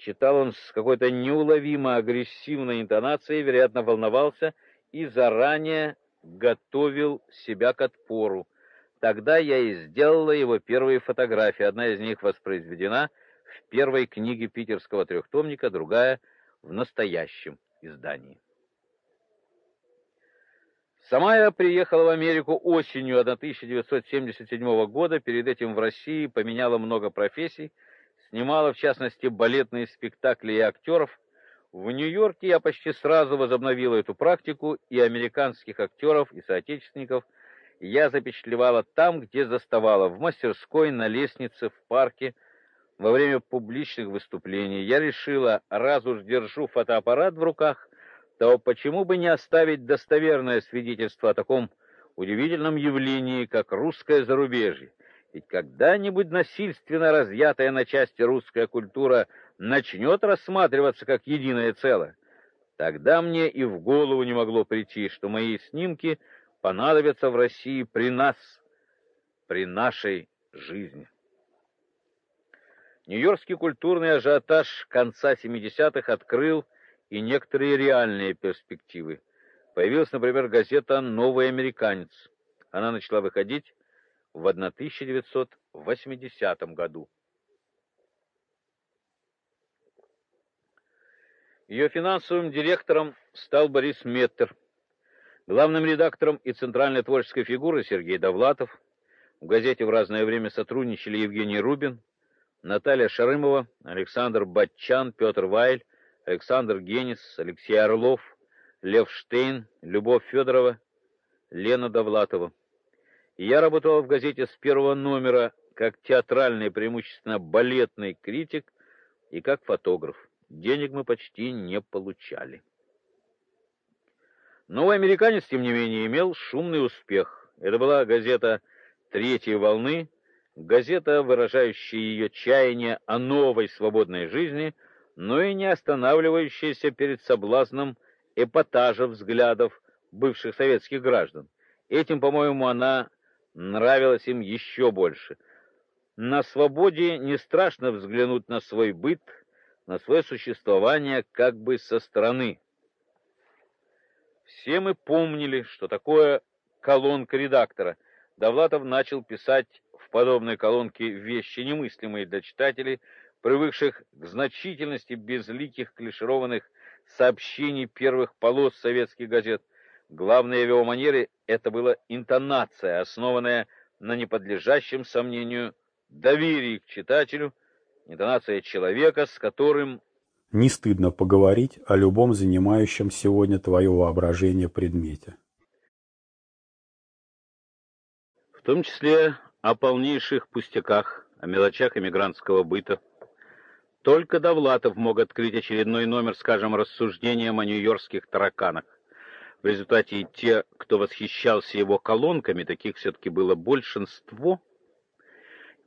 Читал он с какой-то неуловимо агрессивной интонацией, вероятно, волновался и заранее готовил себя к отпору. Тогда я и сделала его первые фотографии. Одна из них воспроизведена в первой книге питерского трехтомника, другая в настоящем издании. Сама я приехала в Америку осенью 1977 года, перед этим в России поменяла много профессий, снимала в частности балетные спектакли и актеров. В Нью-Йорке я почти сразу возобновила эту практику, и американских актеров и соотечественников я запечатлевала там, где заставала, в мастерской, на лестнице, в парке, во время публичных выступлений. Я решила, раз уж держу фотоаппарат в руках, то почему бы не оставить достоверное свидетельство о таком удивительном явлении, как русское зарубежье? Ведь когда-нибудь насильственно разъятая на части русская культура начнет рассматриваться как единое целое. Тогда мне и в голову не могло прийти, что мои снимки понадобятся в России при нас, при нашей жизни. Нью-Йоркский культурный ажиотаж конца 70-х открыл и некоторые реальные перспективы. Появилась, например, газета «Новый американец». Она начала выходить в 1980 году. Ее финансовым директором стал Борис Меттер, главным редактором и центральной творческой фигурой Сергей Довлатов. В газете в разное время сотрудничали Евгений Рубин, Наталья Шарымова, Александр Батчан, Петр Вайль, Александр Генис, Алексей Орлов, Лев Штейн, Любовь Федорова, Лена Довлатова. Я работал в газете с первого номера как театральный, преимущественно балетный критик и как фотограф. Денег мы почти не получали. Новый американец, тем не менее, имел шумный успех. Это была газета «Третьей волны», газета, выражающая ее чаяние о новой свободной жизни, но и не останавливающаяся перед соблазном эпатажа взглядов бывших советских граждан. Этим, по-моему, она нравилось им еще больше. На свободе не страшно взглянуть на свой быт, на свое существование как бы со стороны. Все мы помнили, что такое колонка редактора. Довлатов начал писать в подобной колонке вещи немыслимые для читателей, привыкших к значительности безликих клишированных сообщений первых полос советских газет. Главное в его манере это была интонация, основанная на неподлежащем сомнению доверии к читателю, интонация человека, с которым не стыдно поговорить о любом занимающем сегодня твое воображение предмете. В том числе о полнейших пустяках, о мелочах эмигрантского быта. Только Довлатов мог открыть очередной номер, скажем, рассуждением о нью-йоркских тараканах. В результате и те, кто восхищался его колонками, таких все-таки было большинство,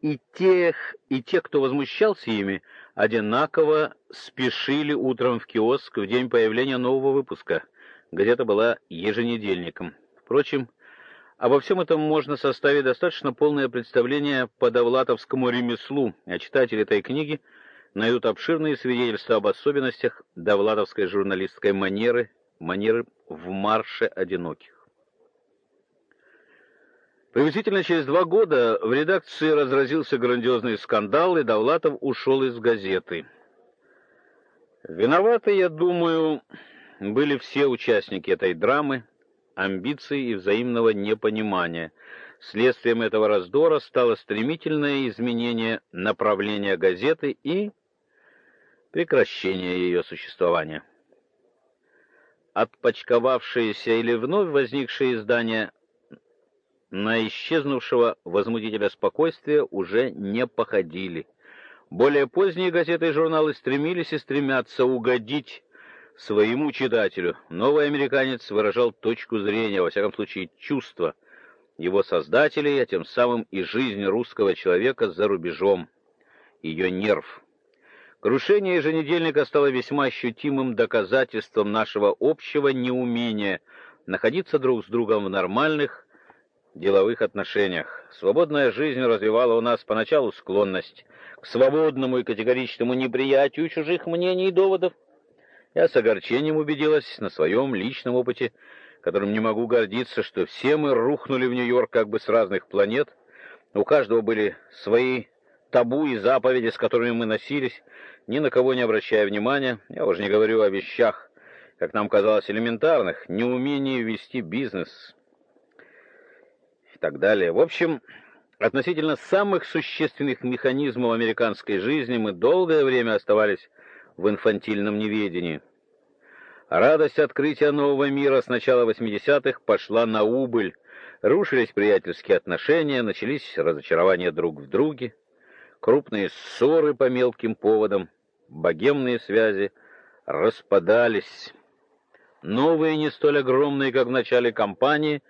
и тех, и те, кто возмущался ими, одинаково спешили утром в киоск в день появления нового выпуска. Газета была еженедельником. Впрочем, обо всем этом можно составить достаточно полное представление по довлатовскому ремеслу, а читатели этой книги найдут обширные свидетельства об особенностях довлатовской журналистской манеры, манеры в марше одиноких. Приблизительно через два года в редакции разразился грандиозный скандал, и Довлатов ушел из газеты. Виноваты, я думаю, были все участники этой драмы, амбиций и взаимного непонимания. Следствием этого раздора стало стремительное изменение направления газеты и прекращение ее существования. Отпочковавшиеся или вновь возникшие издания на исчезнувшего возмутителя спокойствия уже не походили. Более поздние газеты и журналы стремились и стремятся угодить своему читателю. Новый американец выражал точку зрения, во всяком случае, чувства его создателей, а тем самым и жизнь русского человека за рубежом, ее нерв. Крушение еженедельника стало весьма ощутимым доказательством нашего общего неумения находиться друг с другом в нормальных, деловых отношениях. Свободная жизнь развивала у нас поначалу склонность к свободному и категоричному неприятию чужих мнений и доводов. Я с огорчением убедилась на своем личном опыте, которым не могу гордиться, что все мы рухнули в Нью-Йорк как бы с разных планет. У каждого были свои табу и заповеди, с которыми мы носились, ни на кого не обращая внимания. Я уже не говорю о вещах, как нам казалось, элементарных, неумении вести бизнес, так далее. В общем, относительно самых существенных механизмов американской жизни мы долгое время оставались в инфантильном неведении. Радость открытия нового мира с начала 80-х пошла на убыль. Рушились приятельские отношения, начались разочарования друг в друге, крупные ссоры по мелким поводам, богемные связи распадались. Новые, не столь огромные, как в начале кампании,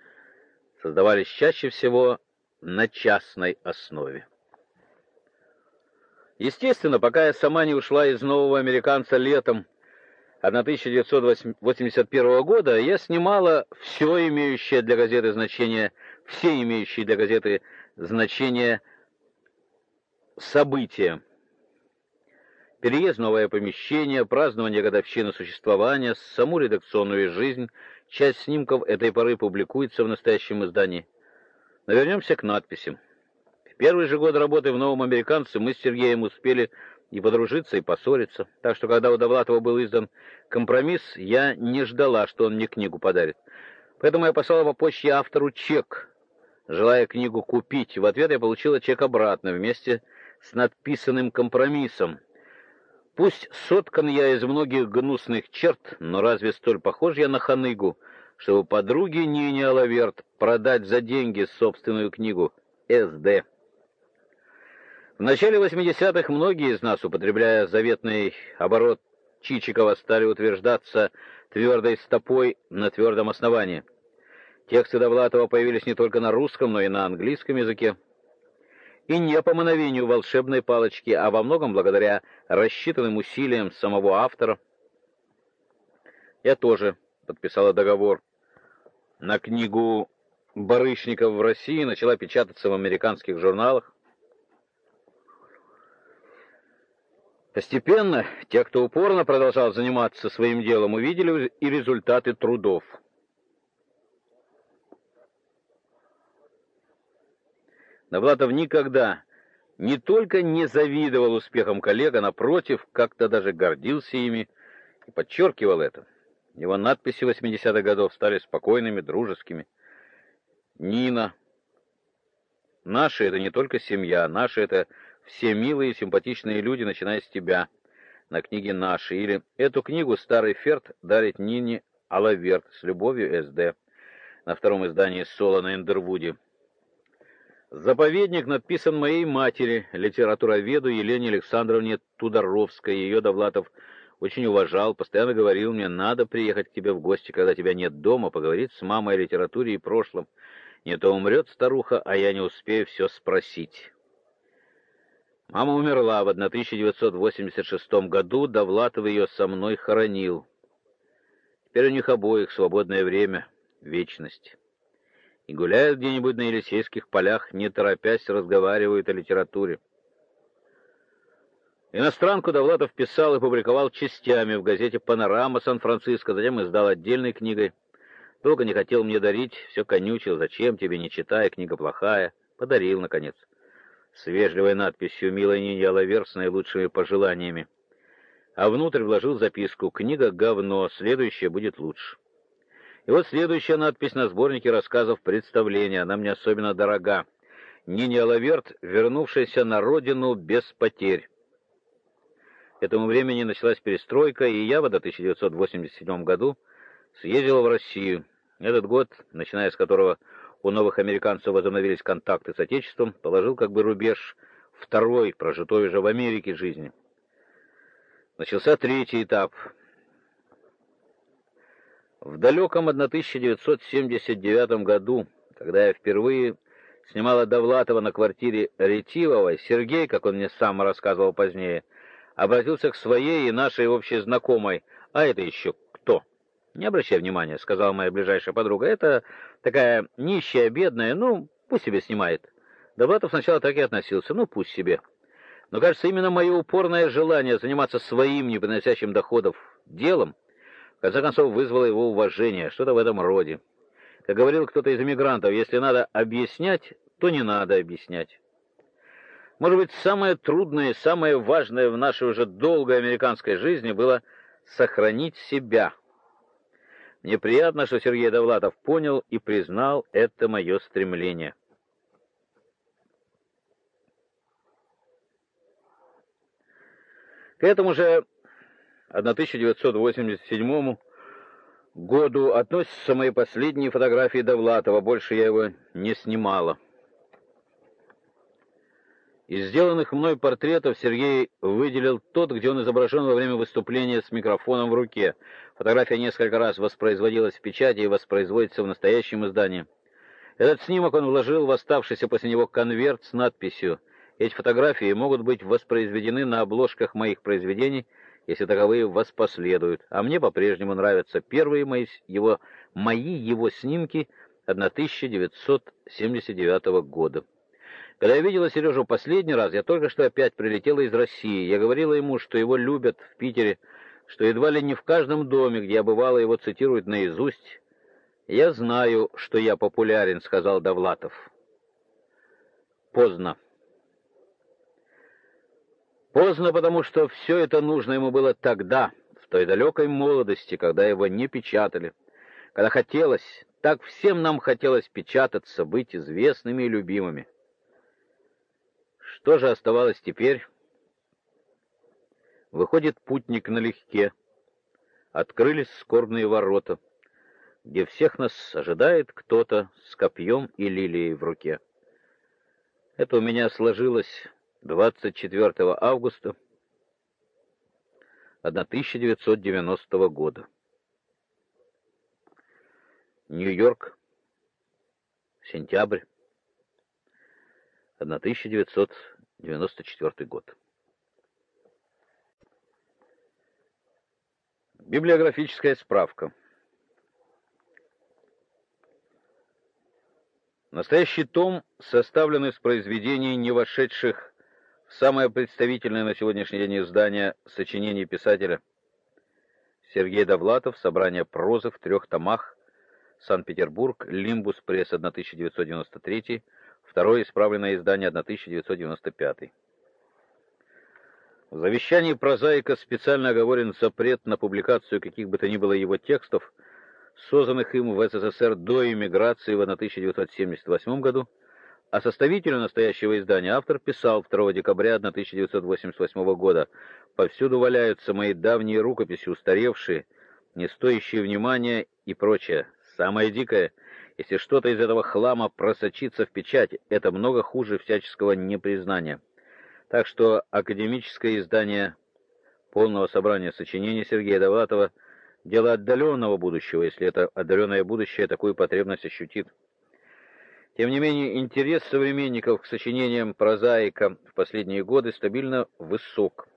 создавались чаще всего на частной основе. Естественно, пока я сама не ушла из нового американца летом 1981 года, я снимала все имеющее для газеты значение, все имеющие для газеты значение события. Переезд в новое помещение, празднование годовщины существования, саму редакционную жизнь — Часть снимков этой поры публикуется в настоящем издании. Но вернемся к надписям. В первый же год работы в «Новом американце» мы с Сергеем успели и подружиться, и поссориться. Так что, когда у Довлатова был издан компромисс, я не ждала, что он мне книгу подарит. Поэтому я послала по почте автору чек, желая книгу купить. В ответ я получила чек обратно вместе с надписанным компромиссом. Пусть соткан я из многих гнусных черт, но разве столь похож я на ханыгу, чтобы подруге Нине Алаверт продать за деньги собственную книгу «СД». В начале 80-х многие из нас, употребляя заветный оборот Чичикова, стали утверждаться твердой стопой на твердом основании. Тексты Довлатова появились не только на русском, но и на английском языке и не по мановению волшебной палочки, а во многом благодаря рассчитанным усилиям самого автора. Я тоже подписала договор на книгу Барышников в России, начала печататься в американских журналах. Постепенно те, кто упорно продолжал заниматься своим делом, увидели и результаты трудов. Довлатов никогда не только не завидовал успехам коллег, а напротив, как-то даже гордился ими и подчеркивал это. Его надписи 80-х годов стали спокойными, дружескими. Нина. Наши — это не только семья, наши — это все милые симпатичные люди, начиная с тебя, на книге «Наши». Или эту книгу старый Ферд дарит Нине Алаверт с любовью СД на втором издании «Соло» на Эндервуде. Заповедник написан моей матери, литературоведу Елене Александровне Тудоровской. Ее Довлатов очень уважал, постоянно говорил мне, надо приехать к тебе в гости, когда тебя нет дома, поговорить с мамой о литературе и прошлом. Не то умрет старуха, а я не успею все спросить. Мама умерла в 1986 году, Довлатов ее со мной хоронил. Теперь у них обоих свободное время, вечность. И гуляют где-нибудь на Елисейских полях, не торопясь, разговаривают о литературе. Иностранку Довлатов писал и публиковал частями в газете «Панорама» Сан-Франциско, затем издал отдельной книгой. Долго не хотел мне дарить, все канючил, зачем тебе, не читая, книга плохая. Подарил, наконец с вежливой надписью «Милой Нине Аловерт» с наилучшими пожеланиями. А внутрь вложил записку «Книга говно, следующая будет лучше». И вот следующая надпись на сборнике рассказов «Представление», она мне особенно дорога. Нине Аловерт, вернувшейся на родину без потерь. К этому времени началась перестройка, и я в 1987 году съездил в Россию. Этот год, начиная с которого у новых американцев возобновились контакты с Отечеством, положил как бы рубеж второй, прожитой уже в Америке жизни. Начался третий этап. В далеком 1979 году, когда я впервые снимала Довлатова на квартире Ретивова, Сергей, как он мне сам рассказывал позднее, обратился к своей и нашей общей знакомой, а это еще кто? Не обращай внимания, сказала моя ближайшая подруга. Это такая нищая, бедная, ну, пусть себе снимает. Довлатов сначала так и относился, ну, пусть себе. Но, кажется, именно мое упорное желание заниматься своим, не приносящим доходов, делом, конце концов, вызвало его уважение, что-то в этом роде. Как говорил кто-то из эмигрантов, если надо объяснять, то не надо объяснять. Может быть, самое трудное и самое важное в нашей уже долгой американской жизни было сохранить себя — мне приятно, что Сергей Довлатов понял и признал это мое стремление. К этому же 1987 году относятся мои последние фотографии Довлатова, больше я его не снимала. Из сделанных мной портретов Сергей выделил тот, где он изображен во время выступления с микрофоном в руке. Фотография несколько раз воспроизводилась в печати и воспроизводится в настоящем издании. Этот снимок он вложил в оставшийся после него конверт с надписью «Эти фотографии могут быть воспроизведены на обложках моих произведений, если таковые воспоследуют, а мне по-прежнему нравятся первые мои его, мои его снимки 1979 года». Когда я видела Сережу последний раз, я только что опять прилетела из России. Я говорила ему, что его любят в Питере, что едва ли не в каждом доме, где я бывала, его цитируют наизусть. «Я знаю, что я популярен», — сказал Довлатов. Поздно. Поздно, потому что все это нужно ему было тогда, в той далекой молодости, когда его не печатали, когда хотелось, так всем нам хотелось печататься, быть известными и любимыми. Что же оставалось теперь? Выходит путник налегке. Открылись скорбные ворота, где всех нас ожидает кто-то с копьем и лилией в руке. Это у меня сложилось 24 августа 1990 года. Нью-Йорк, сентябрь 1994 год. Библиографическая справка. Настоящий том составлен из произведений, не вошедших самое представительное на сегодняшний день издание сочинений писателя. Сергей Довлатов, собрание прозы в трех томах, Санкт-Петербург, Лимбус пресс 1993 Второе исправленное издание 1995. В завещании прозаика специально оговорен запрет на публикацию каких бы то ни было его текстов, созданных им в СССР до эмиграции в 1978 году, а составителю настоящего издания автор писал 2 декабря 1988 года: "Повсюду валяются мои давние рукописи, устаревшие, не стоящие внимания и прочее. Самое дикое если что-то из этого хлама просочится в печать, это много хуже всяческого непризнания. Так что академическое издание полного собрания сочинений Сергея Довлатова дело отдаленного будущего, если это отдаленное будущее такую потребность ощутит. Тем не менее, интерес современников к сочинениям прозаика в последние годы стабильно высок.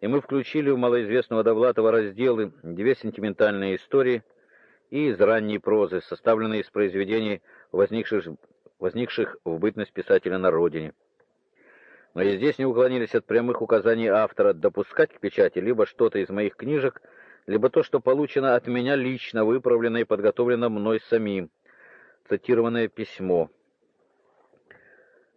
И мы включили у малоизвестного Довлатова разделы «Две сентиментальные истории» и из ранней прозы, составленные из произведений, возникших, возникших в бытность писателя на родине. Но и здесь не уклонились от прямых указаний автора допускать к печати либо что-то из моих книжек, либо то, что получено от меня лично, выправлено и подготовлено мной самим. Цитированное письмо.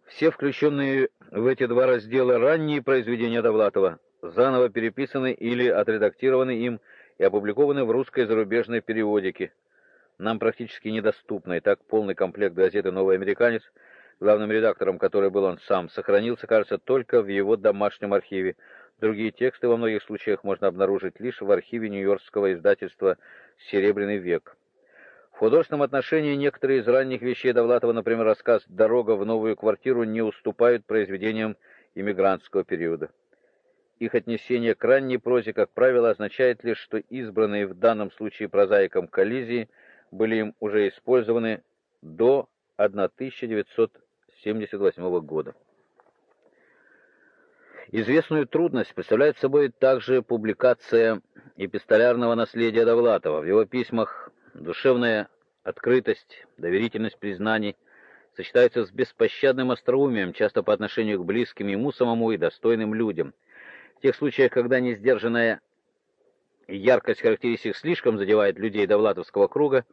Все включенные в эти два раздела ранние произведения Довлатова заново переписаны или отредактированы им и опубликованы в русской зарубежной периодике, нам практически недоступной. Так полный комплект газеты «Новый американец», главным редактором которой был он сам, сохранился, кажется, только в его домашнем архиве, Другие тексты во многих случаях можно обнаружить лишь в архиве нью-йоркского издательства «Серебряный век». В художественном отношении некоторые из ранних вещей Довлатова, например, рассказ «Дорога в новую квартиру» не уступают произведениям иммигрантского периода. Их отнесение к ранней прозе, как правило, означает лишь, что избранные в данном случае прозаиком коллизии были им уже использованы до 1978 года. Известную трудность представляет собой также публикация эпистолярного наследия Довлатова. В его письмах душевная открытость, доверительность признаний сочетаются с беспощадным остроумием, часто по отношению к близким ему самому и достойным людям. В тех случаях, когда несдержанная яркость характеристик слишком задевает людей Довлатовского круга,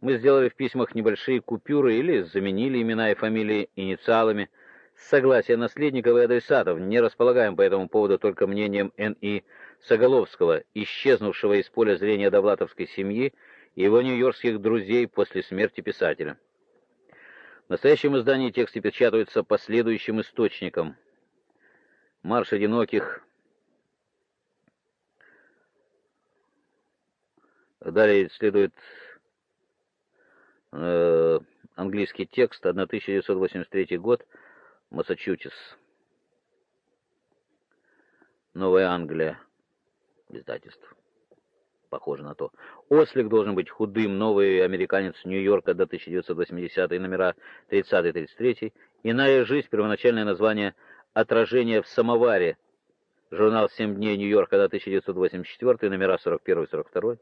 мы сделали в письмах небольшие купюры или заменили имена и фамилии инициалами – согласия наследников и адресатов, не располагаем по этому поводу только мнением Н.И. Соголовского, исчезнувшего из поля зрения довлатовской семьи и его нью-йоркских друзей после смерти писателя. В настоящем издании тексты печатаются по следующим источникам. «Марш одиноких», Далее следует э, английский текст, 1983 год, Массачусетс. Новая Англия. Издательство. Похоже на то. Ослик должен быть худым. Новый американец Нью-Йорка до 1980 номера 30-33. Иная жизнь. Первоначальное название «Отражение в самоваре». Журнал «Семь дней Нью-Йорка» до 1984, номера 41-42.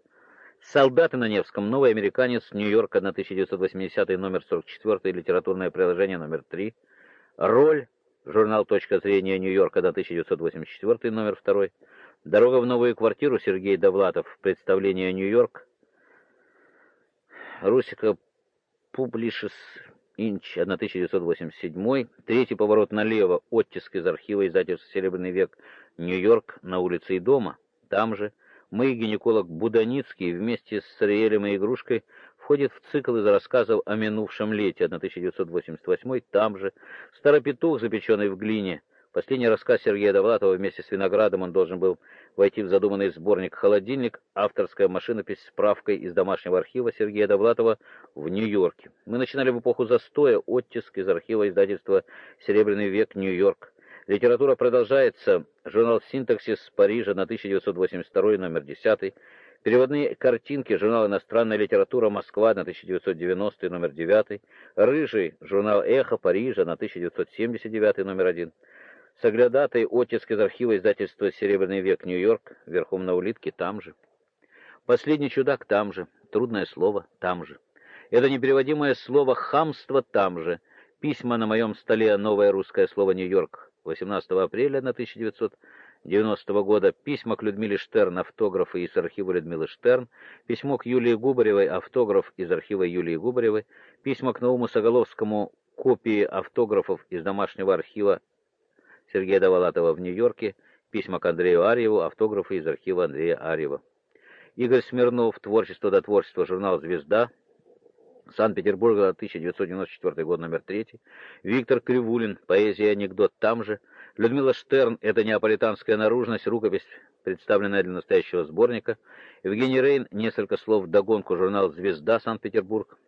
«Солдаты на Невском», «Новый американец», Нью-Йорк, 1980, номер 44, литературное приложение номер 3. Роль. Журнал «Точка зрения Нью-Йорка» до 1984, номер 2. Дорога в новую квартиру. Сергей Довлатов. Представление Нью-Йорк. Русика Публишес Инч, 1987. Третий поворот налево. Оттиск из архива издательства «Серебряный век». Нью-Йорк. На улице и дома. Там же. Мы, гинеколог Буданицкий, вместе с Ариэлем и игрушкой входит в цикл из рассказов о минувшем лете 1988 там же Старопетух, запеченный в глине. Последний рассказ Сергея Довлатова вместе с Виноградом он должен был войти в задуманный сборник «Холодильник», авторская машинопись с справкой из домашнего архива Сергея Довлатова в Нью-Йорке. Мы начинали в эпоху застоя, оттиск из архива издательства «Серебряный век. Нью-Йорк». Литература продолжается. Журнал «Синтаксис» Парижа на 1982 номер 10 Переводные картинки, журнал «Иностранная литература. Москва» на 1990 номер 9, «Рыжий», журнал «Эхо» Парижа на 1979 номер 1, соглядатый оттиск из архива издательства «Серебряный век. Нью-Йорк», верхом на улитке там же. Последний чудак там же, трудное слово там же. Это непереводимое слово «хамство» там же. Письма на моем столе «Новое русское слово Нью-Йорк» 18 апреля на 1900 90 -го года, письма к Людмиле Штерн, автографы из архива Людмилы Штерн, письмо к Юлии Губаревой, автограф из архива Юлии Губаревой, письма к Науму Соголовскому, копии автографов из домашнего архива Сергея Доволатова в Нью-Йорке, письма к Андрею Арьеву, автографы из архива Андрея Арьева. Игорь Смирнов, «Творчество до творчества», журнал «Звезда», Санкт-Петербург, 1994 год, номер 3. Виктор Кривулин, поэзия анекдот там же. Людмила Штерн, это неаполитанская наружность, рукопись, представленная для настоящего сборника. Евгений Рейн, несколько слов догонку, журнал «Звезда», Санкт-Петербург.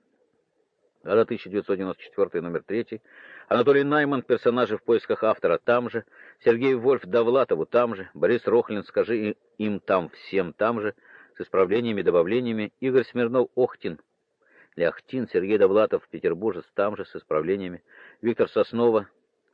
1994 номер 3. Анатолий Найман, персонажи в поисках автора, там же. Сергей Вольф, Довлатову, там же. Борис Рохлин, скажи им там, всем там же. С исправлениями, добавлениями. Игорь Смирнов, Охтин, Ляхтин, Сергей Довлатов, Петербуржец, там же, с исправлениями. Виктор Соснова,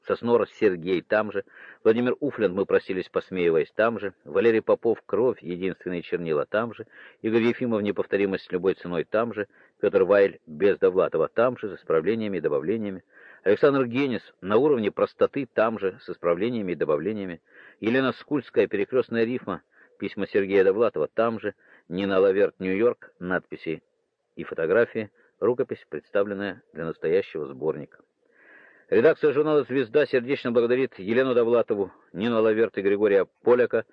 Соснор Сергей там же, Владимир Уфлин, мы просились, посмеиваясь, там же, Валерий Попов, Кровь, единственные чернила, там же, Игорь Ефимов, Неповторимость любой ценой, там же, Петр Вайль, без Довлатова, там же, с исправлениями и добавлениями, Александр Генис, на уровне простоты, там же, с исправлениями и добавлениями, Елена Скульская, перекрестная рифма, письма Сергея Довлатова, там же, Нина Лаверт, Нью-Йорк, надписи и фотографии, рукопись, представленная для настоящего сборника. Редакция журнала «Звезда» сердечно благодарит Елену Довлатову, Нину Лаверт и Григория Поляка